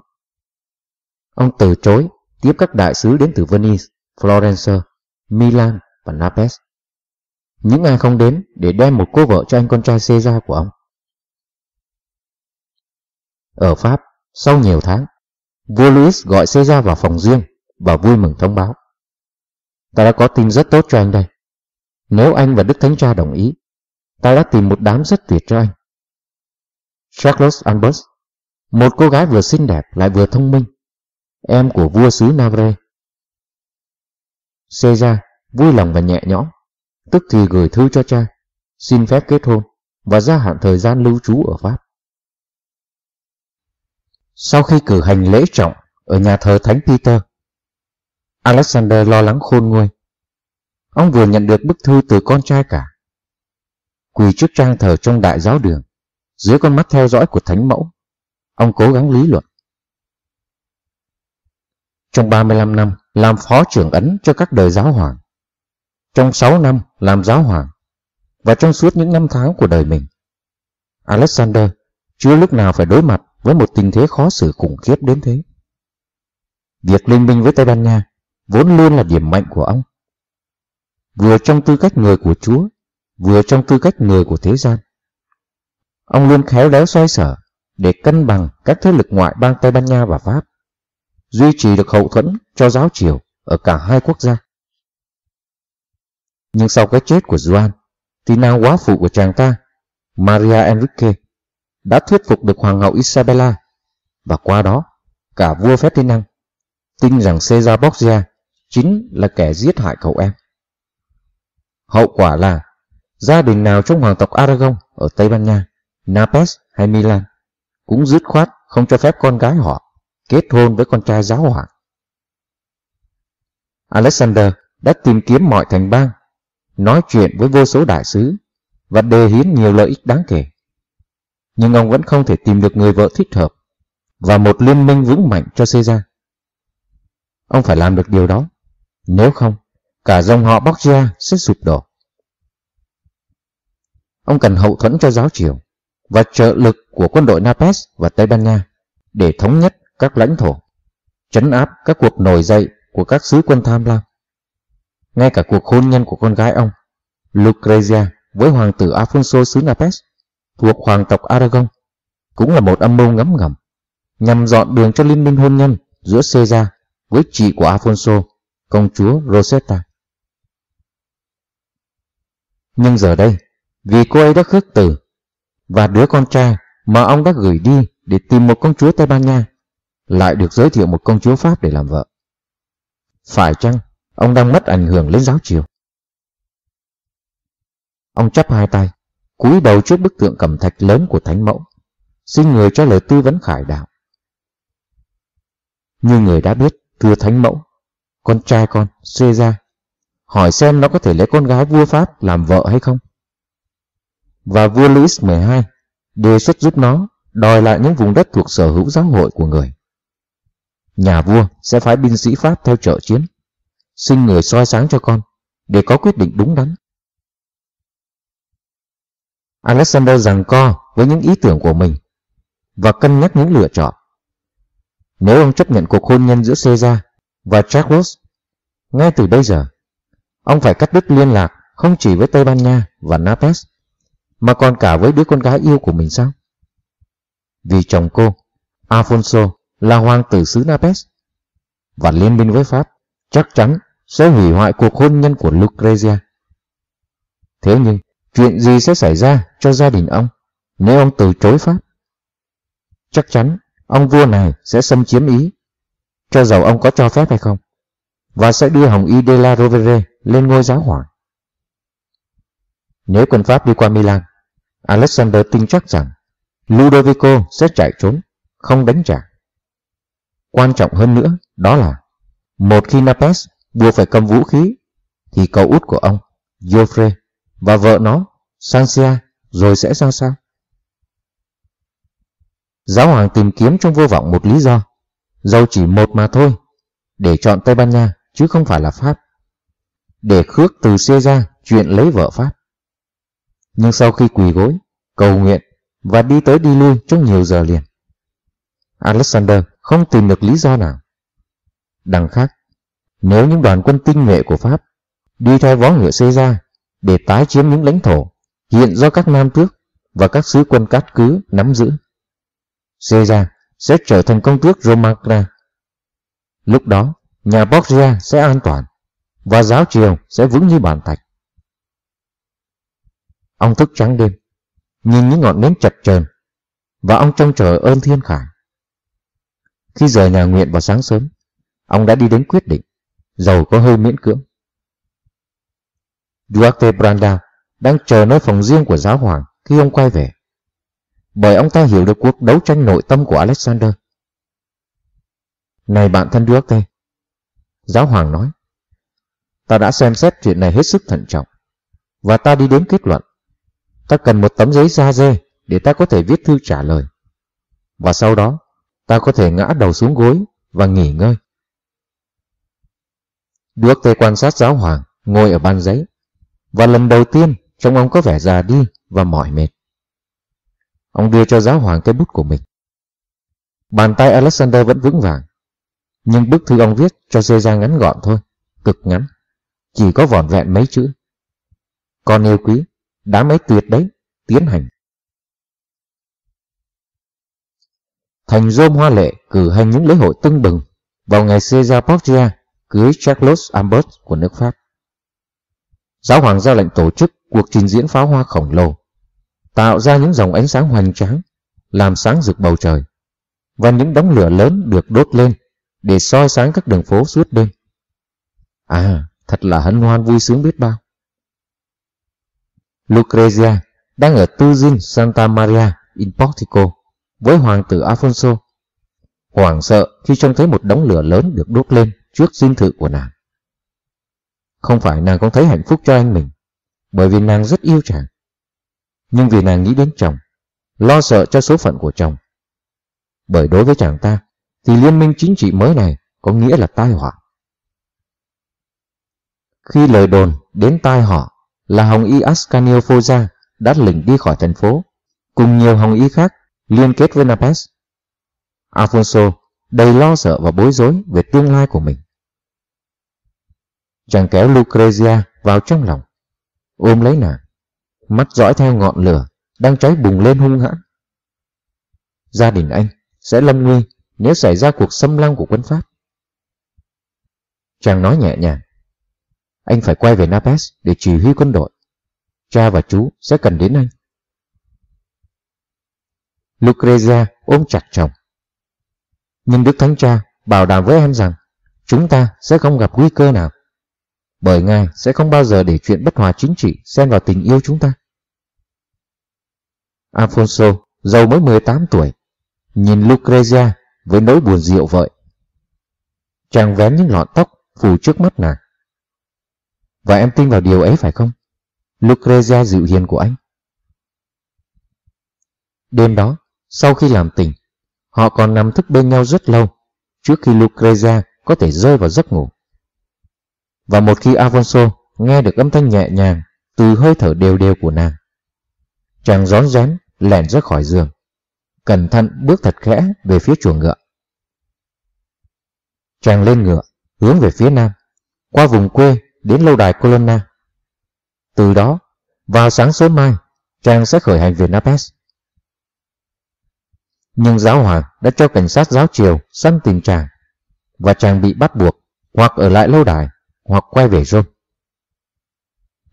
Ông từ chối tiếp các đại sứ đến từ Venice, Florence, Milan và Naples. Những ai không đến để đem một cô vợ cho anh con trai Caesar của ông. Ở Pháp, sau nhiều tháng, vua Louis gọi Caesar vào phòng riêng và vui mừng thông báo. Ta đã có tin rất tốt cho anh đây. Nếu anh và Đức Thánh Cha đồng ý, ta đã tìm một đám rất tuyệt cho anh. Charles Albus, một cô gái vừa xinh đẹp lại vừa thông minh, em của vua xứ Navre. Caesar vui lòng và nhẹ nhõm, tức thì gửi thư cho cha, xin phép kết hôn và gia hạn thời gian lưu trú ở Pháp. Sau khi cử hành lễ trọng ở nhà thờ Thánh Peter, Alexander lo lắng khôn nguôi. Ông vừa nhận được bức thư từ con trai cả. Quỳ trước trang thờ trong đại giáo đường, dưới con mắt theo dõi của Thánh Mẫu, ông cố gắng lý luận. trong 35 năm làm phó trưởng ấn cho các đời giáo hoàng, trong 6 năm làm giáo hoàng, và trong suốt những năm tháng của đời mình. Alexander chưa lúc nào phải đối mặt với một tình thế khó xử khủng khiếp đến thế. Việc liên minh với Tây Ban Nha vốn luôn là điểm mạnh của ông. Vừa trong tư cách người của Chúa, vừa trong tư cách người của thế gian. Ông luôn khéo léo xoay sở để cân bằng các thế lực ngoại bang Tây Ban Nha và Pháp, duy trì được hậu thuẫn cho giáo triều ở cả hai quốc gia. Nhưng sau cái chết của Juan, thì nàng quá phụ của chàng ta, Maria Enrique, đã thuyết phục được Hoàng hậu Isabella, và qua đó, cả vua Ferdinand tin rằng Caesar Borgia chính là kẻ giết hại cậu em. Hậu quả là gia đình nào trong hoàng tộc Aragon ở Tây Ban Nha, Naples hay Milan cũng dứt khoát không cho phép con gái họ kết hôn với con trai giáo hoàng. Alexander đã tìm kiếm mọi thành bang, nói chuyện với vô số đại sứ và đề hiến nhiều lợi ích đáng kể. Nhưng ông vẫn không thể tìm được người vợ thích hợp và một liên minh vững mạnh cho Caesar. Ông phải làm được điều đó. Nếu không, cả dòng họ Borgia sẽ sụp đổ. Ông cần hậu thuẫn cho giáo triều và trợ lực của quân đội Napes và Tây Ban Nha để thống nhất các lãnh thổ, chấn áp các cuộc nổi dậy của các sứ quân tham lam. Ngay cả cuộc hôn nhân của con gái ông, Lucrezia với hoàng tử Afonso xứ Napes thuộc hoàng tộc Aragon cũng là một âm mưu ngấm ngầm nhằm dọn đường cho liên minh hôn nhân giữa Caesar với chị của Afonso, công chúa Rosetta. Nhưng giờ đây, vì cô ấy đã khước từ, và đứa con trai mà ông đã gửi đi để tìm một công chúa Tây Ban Nha, lại được giới thiệu một công chúa Pháp để làm vợ. Phải chăng ông đang mất ảnh hưởng lên giáo triều? Ông chắp hai tay, cúi đầu trước bức tượng cẩm thạch lớn của Thánh Mẫu, xin người cho lời tư vấn khải đạo. Như người đã biết, thưa Thánh Mẫu, con trai con, Caesar, hỏi xem nó có thể lấy con gái vua Pháp làm vợ hay không? Và vua Louis XII đề xuất giúp nó đòi lại những vùng đất thuộc sở hữu giáo hội của người. Nhà vua sẽ phái binh sĩ Pháp theo trợ chiến, xin người soi sáng cho con để có quyết định đúng đắn. Alexander rằng co với những ý tưởng của mình và cân nhắc những lựa chọn. Nếu ông chấp nhận cuộc hôn nhân giữa Caesar và Charles, ngay từ bây giờ, ông phải cắt đứt liên lạc không chỉ với Tây Ban Nha và Naples, mà còn cả với đứa con gái yêu của mình sao? Vì chồng cô, Alfonso, là hoàng tử xứ Naples, và liên minh với Pháp chắc chắn sẽ hủy hoại cuộc hôn nhân của Lucrezia. Thế nhưng, chuyện gì sẽ xảy ra cho gia đình ông nếu ông từ chối Pháp? Chắc chắn ông vua này sẽ xâm chiếm Ý, cho dầu ông có cho phép hay không, và sẽ đưa Hồng Y de la Rovere lên ngôi giáo hoàng. Nếu quân Pháp đi qua Milan, Alexander tin chắc rằng Ludovico sẽ chạy trốn, không đánh trả. Quan trọng hơn nữa đó là một khi Napes buộc phải cầm vũ khí thì cậu út của ông, Joffre và vợ nó, Sansia rồi sẽ ra sao? Giáo hoàng tìm kiếm trong vô vọng một lý do, dầu chỉ một mà thôi, để chọn Tây Ban Nha chứ không phải là Pháp. Để khước từ Caesar chuyện lấy vợ Pháp. Nhưng sau khi quỳ gối, cầu nguyện và đi tới đi lui trong nhiều giờ liền, Alexander không tìm được lý do nào. Đằng khác, nếu những đoàn quân tinh nhuệ của Pháp đi theo vó ngựa Caesar để tái chiếm những lãnh thổ hiện do các nam tước và các sứ quân cát cứ nắm giữ, Caesar sẽ trở thành công tước Romagna. Lúc đó, nhà Borgia sẽ an toàn và giáo triều sẽ vững như bàn thạch. Ông thức trắng đêm, nhìn những ngọn nến chập chờn và ông trông chờ ơn thiên khải. Khi rời nhà nguyện vào sáng sớm, ông đã đi đến quyết định, giàu có hơi miễn cưỡng. Duarte Branda đang chờ nơi phòng riêng của giáo hoàng khi ông quay về bởi ông ta hiểu được cuộc đấu tranh nội tâm của Alexander. Này bạn thân Duarte, giáo hoàng nói, ta đã xem xét chuyện này hết sức thận trọng, và ta đi đến kết luận, ta cần một tấm giấy da dê để ta có thể viết thư trả lời, và sau đó ta có thể ngã đầu xuống gối và nghỉ ngơi. Duarte quan sát giáo hoàng ngồi ở bàn giấy và lần đầu tiên trông ông có vẻ già đi và mỏi mệt. Ông đưa cho giáo hoàng cái bút của mình. Bàn tay Alexander vẫn vững vàng, nhưng bức thư ông viết cho Caesar ngắn gọn thôi, cực ngắn, chỉ có vỏn vẹn mấy chữ. Con yêu quý, đám ấy tuyệt đấy, tiến hành. Thành Rome hoa lệ cử hành những lễ hội tưng bừng vào ngày Caesar Borgia cưới Charles Ambert của nước Pháp. Giáo hoàng ra lệnh tổ chức cuộc trình diễn pháo hoa khổng lồ, tạo ra những dòng ánh sáng hoành tráng, làm sáng rực bầu trời, và những đống lửa lớn được đốt lên để soi sáng các đường phố suốt đêm. À, thật là hân hoan vui sướng biết bao. Lucrezia đang ở tư dinh Santa Maria in Portico với hoàng tử Alfonso. Hoảng sợ khi trông thấy một đống lửa lớn được đốt lên trước dinh thự của nàng. Không phải nàng không thấy hạnh phúc cho anh mình, bởi vì nàng rất yêu chàng. Nhưng vì nàng nghĩ đến chồng, lo sợ cho số phận của chồng. Bởi đối với chàng ta, thì liên minh chính trị mới này có nghĩa là tai họa. Khi lời đồn đến tai họ là Hồng Y Ascanio Foza đã lỉnh đi khỏi thành phố, cùng nhiều Hồng Y khác liên kết với Napes. Alfonso đầy lo sợ và bối rối về tương lai của mình. Chàng kéo Lucrezia vào trong lòng, ôm lấy nàng, mắt dõi theo ngọn lửa đang cháy bùng lên hung hãn. Gia đình anh sẽ lâm nguy nếu xảy ra cuộc xâm lăng của quân Pháp. Chàng nói nhẹ nhàng, anh phải quay về Napes để chỉ huy quân đội. Cha và chú sẽ cần đến anh. Lucrezia ôm chặt chồng. Nhưng Đức Thánh Cha bảo đảm với em rằng chúng ta sẽ không gặp nguy cơ nào. Bởi Ngài sẽ không bao giờ để chuyện bất hòa chính trị xen vào tình yêu chúng ta. Alfonso, giàu mới 18 tuổi, nhìn Lucrezia với nỗi buồn rượu vợi. Chàng vén những lọn tóc phủ trước mắt nàng. Và em tin vào điều ấy phải không? Lucrezia dịu hiền của anh. Đêm đó, sau khi làm tình, họ còn nằm thức bên nhau rất lâu trước khi Lucrezia có thể rơi vào giấc ngủ. Và một khi Alfonso nghe được âm thanh nhẹ nhàng từ hơi thở đều đều của nàng, chàng rón rén lẻn ra khỏi giường, cẩn thận bước thật khẽ về phía chuồng ngựa. Chàng lên ngựa, hướng về phía nam, qua vùng quê đến lâu đài Colonna. Từ đó, vào sáng sớm mai, chàng sẽ khởi hành về Napes nhưng giáo hoàng đã cho cảnh sát giáo triều săn tìm chàng và chàng bị bắt buộc hoặc ở lại lâu đài hoặc quay về Rome.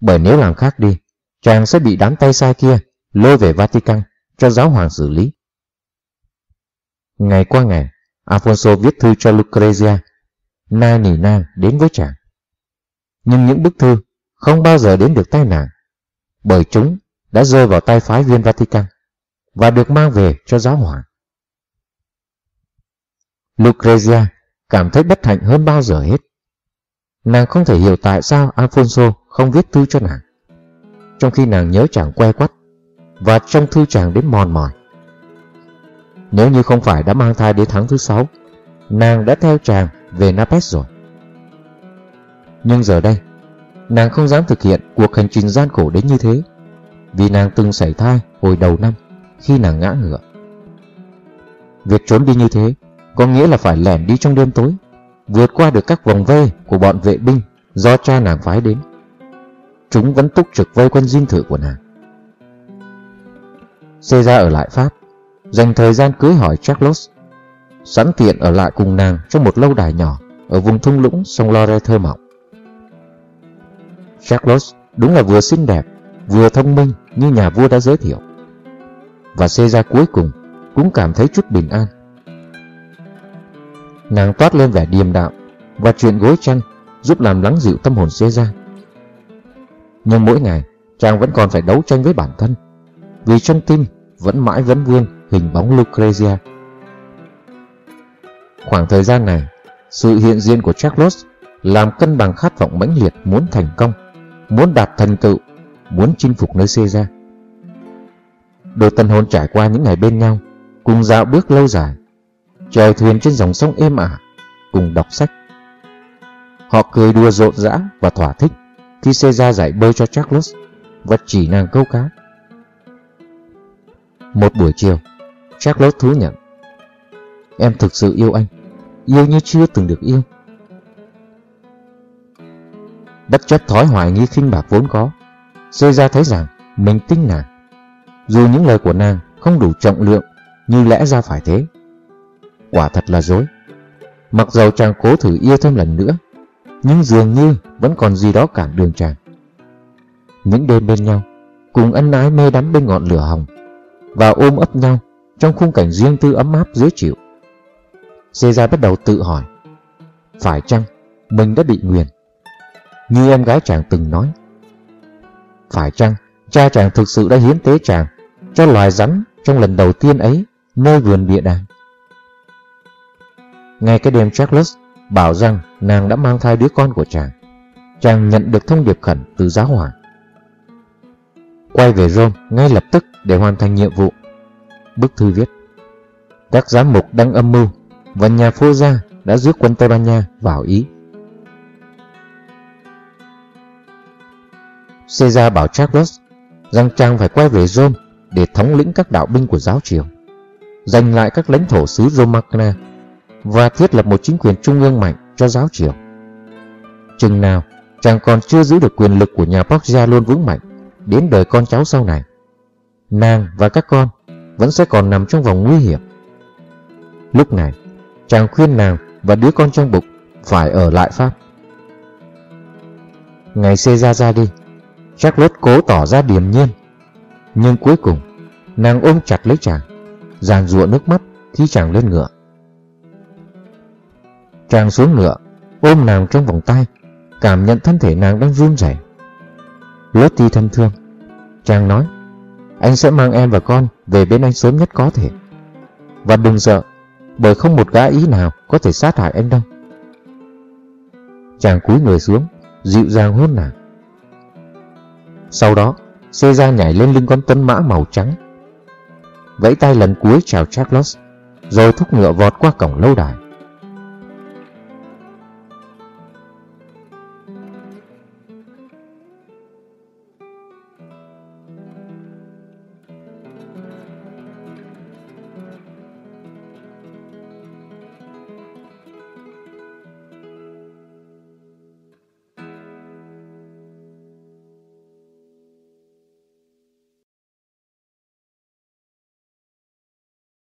Bởi nếu làm khác đi, chàng sẽ bị đám tay sai kia lôi về Vatican cho giáo hoàng xử lý. Ngày qua ngày, Alfonso viết thư cho Lucrezia, nai nỉ nang đến với chàng. Nhưng những bức thư không bao giờ đến được tay nàng, bởi chúng đã rơi vào tay phái viên Vatican và được mang về cho giáo hoàng. Lucrezia cảm thấy bất hạnh hơn bao giờ hết. Nàng không thể hiểu tại sao Alfonso không viết thư cho nàng, trong khi nàng nhớ chàng que quắt và trong thư chàng đến mòn mỏi. Nếu như không phải đã mang thai đến tháng thứ sáu, nàng đã theo chàng về Napes rồi. Nhưng giờ đây, nàng không dám thực hiện cuộc hành trình gian khổ đến như thế, vì nàng từng xảy thai hồi đầu năm khi nàng ngã ngựa. Việc trốn đi như thế có nghĩa là phải lẻn đi trong đêm tối, vượt qua được các vòng vây của bọn vệ binh do cha nàng phái đến. Chúng vẫn túc trực vây quanh dinh thự của nàng. Caesar ở lại Pháp, dành thời gian cưới hỏi Charles, sẵn tiện ở lại cùng nàng trong một lâu đài nhỏ ở vùng thung lũng sông Lore thơ mộng. Charles đúng là vừa xinh đẹp, vừa thông minh như nhà vua đã giới thiệu. Và Caesar cuối cùng cũng cảm thấy chút bình an Nàng toát lên vẻ điềm đạm và chuyện gối chăn giúp làm lắng dịu tâm hồn xê ra. Nhưng mỗi ngày, chàng vẫn còn phải đấu tranh với bản thân, vì trong tim vẫn mãi vấn vương hình bóng Lucrezia. Khoảng thời gian này, sự hiện diện của Charles làm cân bằng khát vọng mãnh liệt muốn thành công, muốn đạt thành tựu, muốn chinh phục nơi Caesar. Đôi tân hôn trải qua những ngày bên nhau, cùng dạo bước lâu dài, chèo thuyền trên dòng sông êm ả, cùng đọc sách. Họ cười đùa rộn rã và thỏa thích khi Caesar dạy bơi cho Charles và chỉ nàng câu cá. Một buổi chiều, Charlotte thú nhận. Em thực sự yêu anh, yêu như chưa từng được yêu. Bất chấp thói hoài nghi khinh bạc vốn có, Caesar thấy rằng mình tin nàng. Dù những lời của nàng không đủ trọng lượng như lẽ ra phải thế. Quả thật là dối. Mặc dầu chàng cố thử yêu thêm lần nữa, nhưng dường như vẫn còn gì đó cản đường chàng. Những đêm bên nhau, cùng ân ái mê đắm bên ngọn lửa hồng, và ôm ấp nhau trong khung cảnh riêng tư ấm áp dễ chịu. Caesar bắt đầu tự hỏi, phải chăng mình đã bị nguyền? Như em gái chàng từng nói. Phải chăng cha chàng thực sự đã hiến tế chàng cho loài rắn trong lần đầu tiên ấy nơi vườn địa đàng? Ngay cái đêm Charles bảo rằng nàng đã mang thai đứa con của chàng, chàng nhận được thông điệp khẩn từ giáo hoàng. Quay về Rome ngay lập tức để hoàn thành nhiệm vụ. Bức thư viết Các giám mục đang âm mưu và nhà phô gia đã rước quân Tây Ban Nha vào Ý. Caesar bảo Charles rằng chàng phải quay về Rome để thống lĩnh các đạo binh của giáo triều, giành lại các lãnh thổ xứ Romagna và thiết lập một chính quyền trung ương mạnh cho giáo triều. Chừng nào chàng còn chưa giữ được quyền lực của nhà Borgia luôn vững mạnh đến đời con cháu sau này, nàng và các con vẫn sẽ còn nằm trong vòng nguy hiểm. Lúc này, chàng khuyên nàng và đứa con trong bụng phải ở lại Pháp. Ngày Caesar ra đi, Charlotte cố tỏ ra điềm nhiên, nhưng cuối cùng nàng ôm chặt lấy chàng, giàn rụa nước mắt khi chàng lên ngựa. Chàng xuống ngựa, ôm nàng trong vòng tay, cảm nhận thân thể nàng đang run rẩy. Lottie thân thương, chàng nói, anh sẽ mang em và con về bên anh sớm nhất có thể. Và đừng sợ, bởi không một gã ý nào có thể sát hại anh đâu. Chàng cúi người xuống, dịu dàng hôn nàng. Sau đó, xe ra nhảy lên lưng con tân mã màu trắng. Vẫy tay lần cuối chào Charles, rồi thúc ngựa vọt qua cổng lâu đài.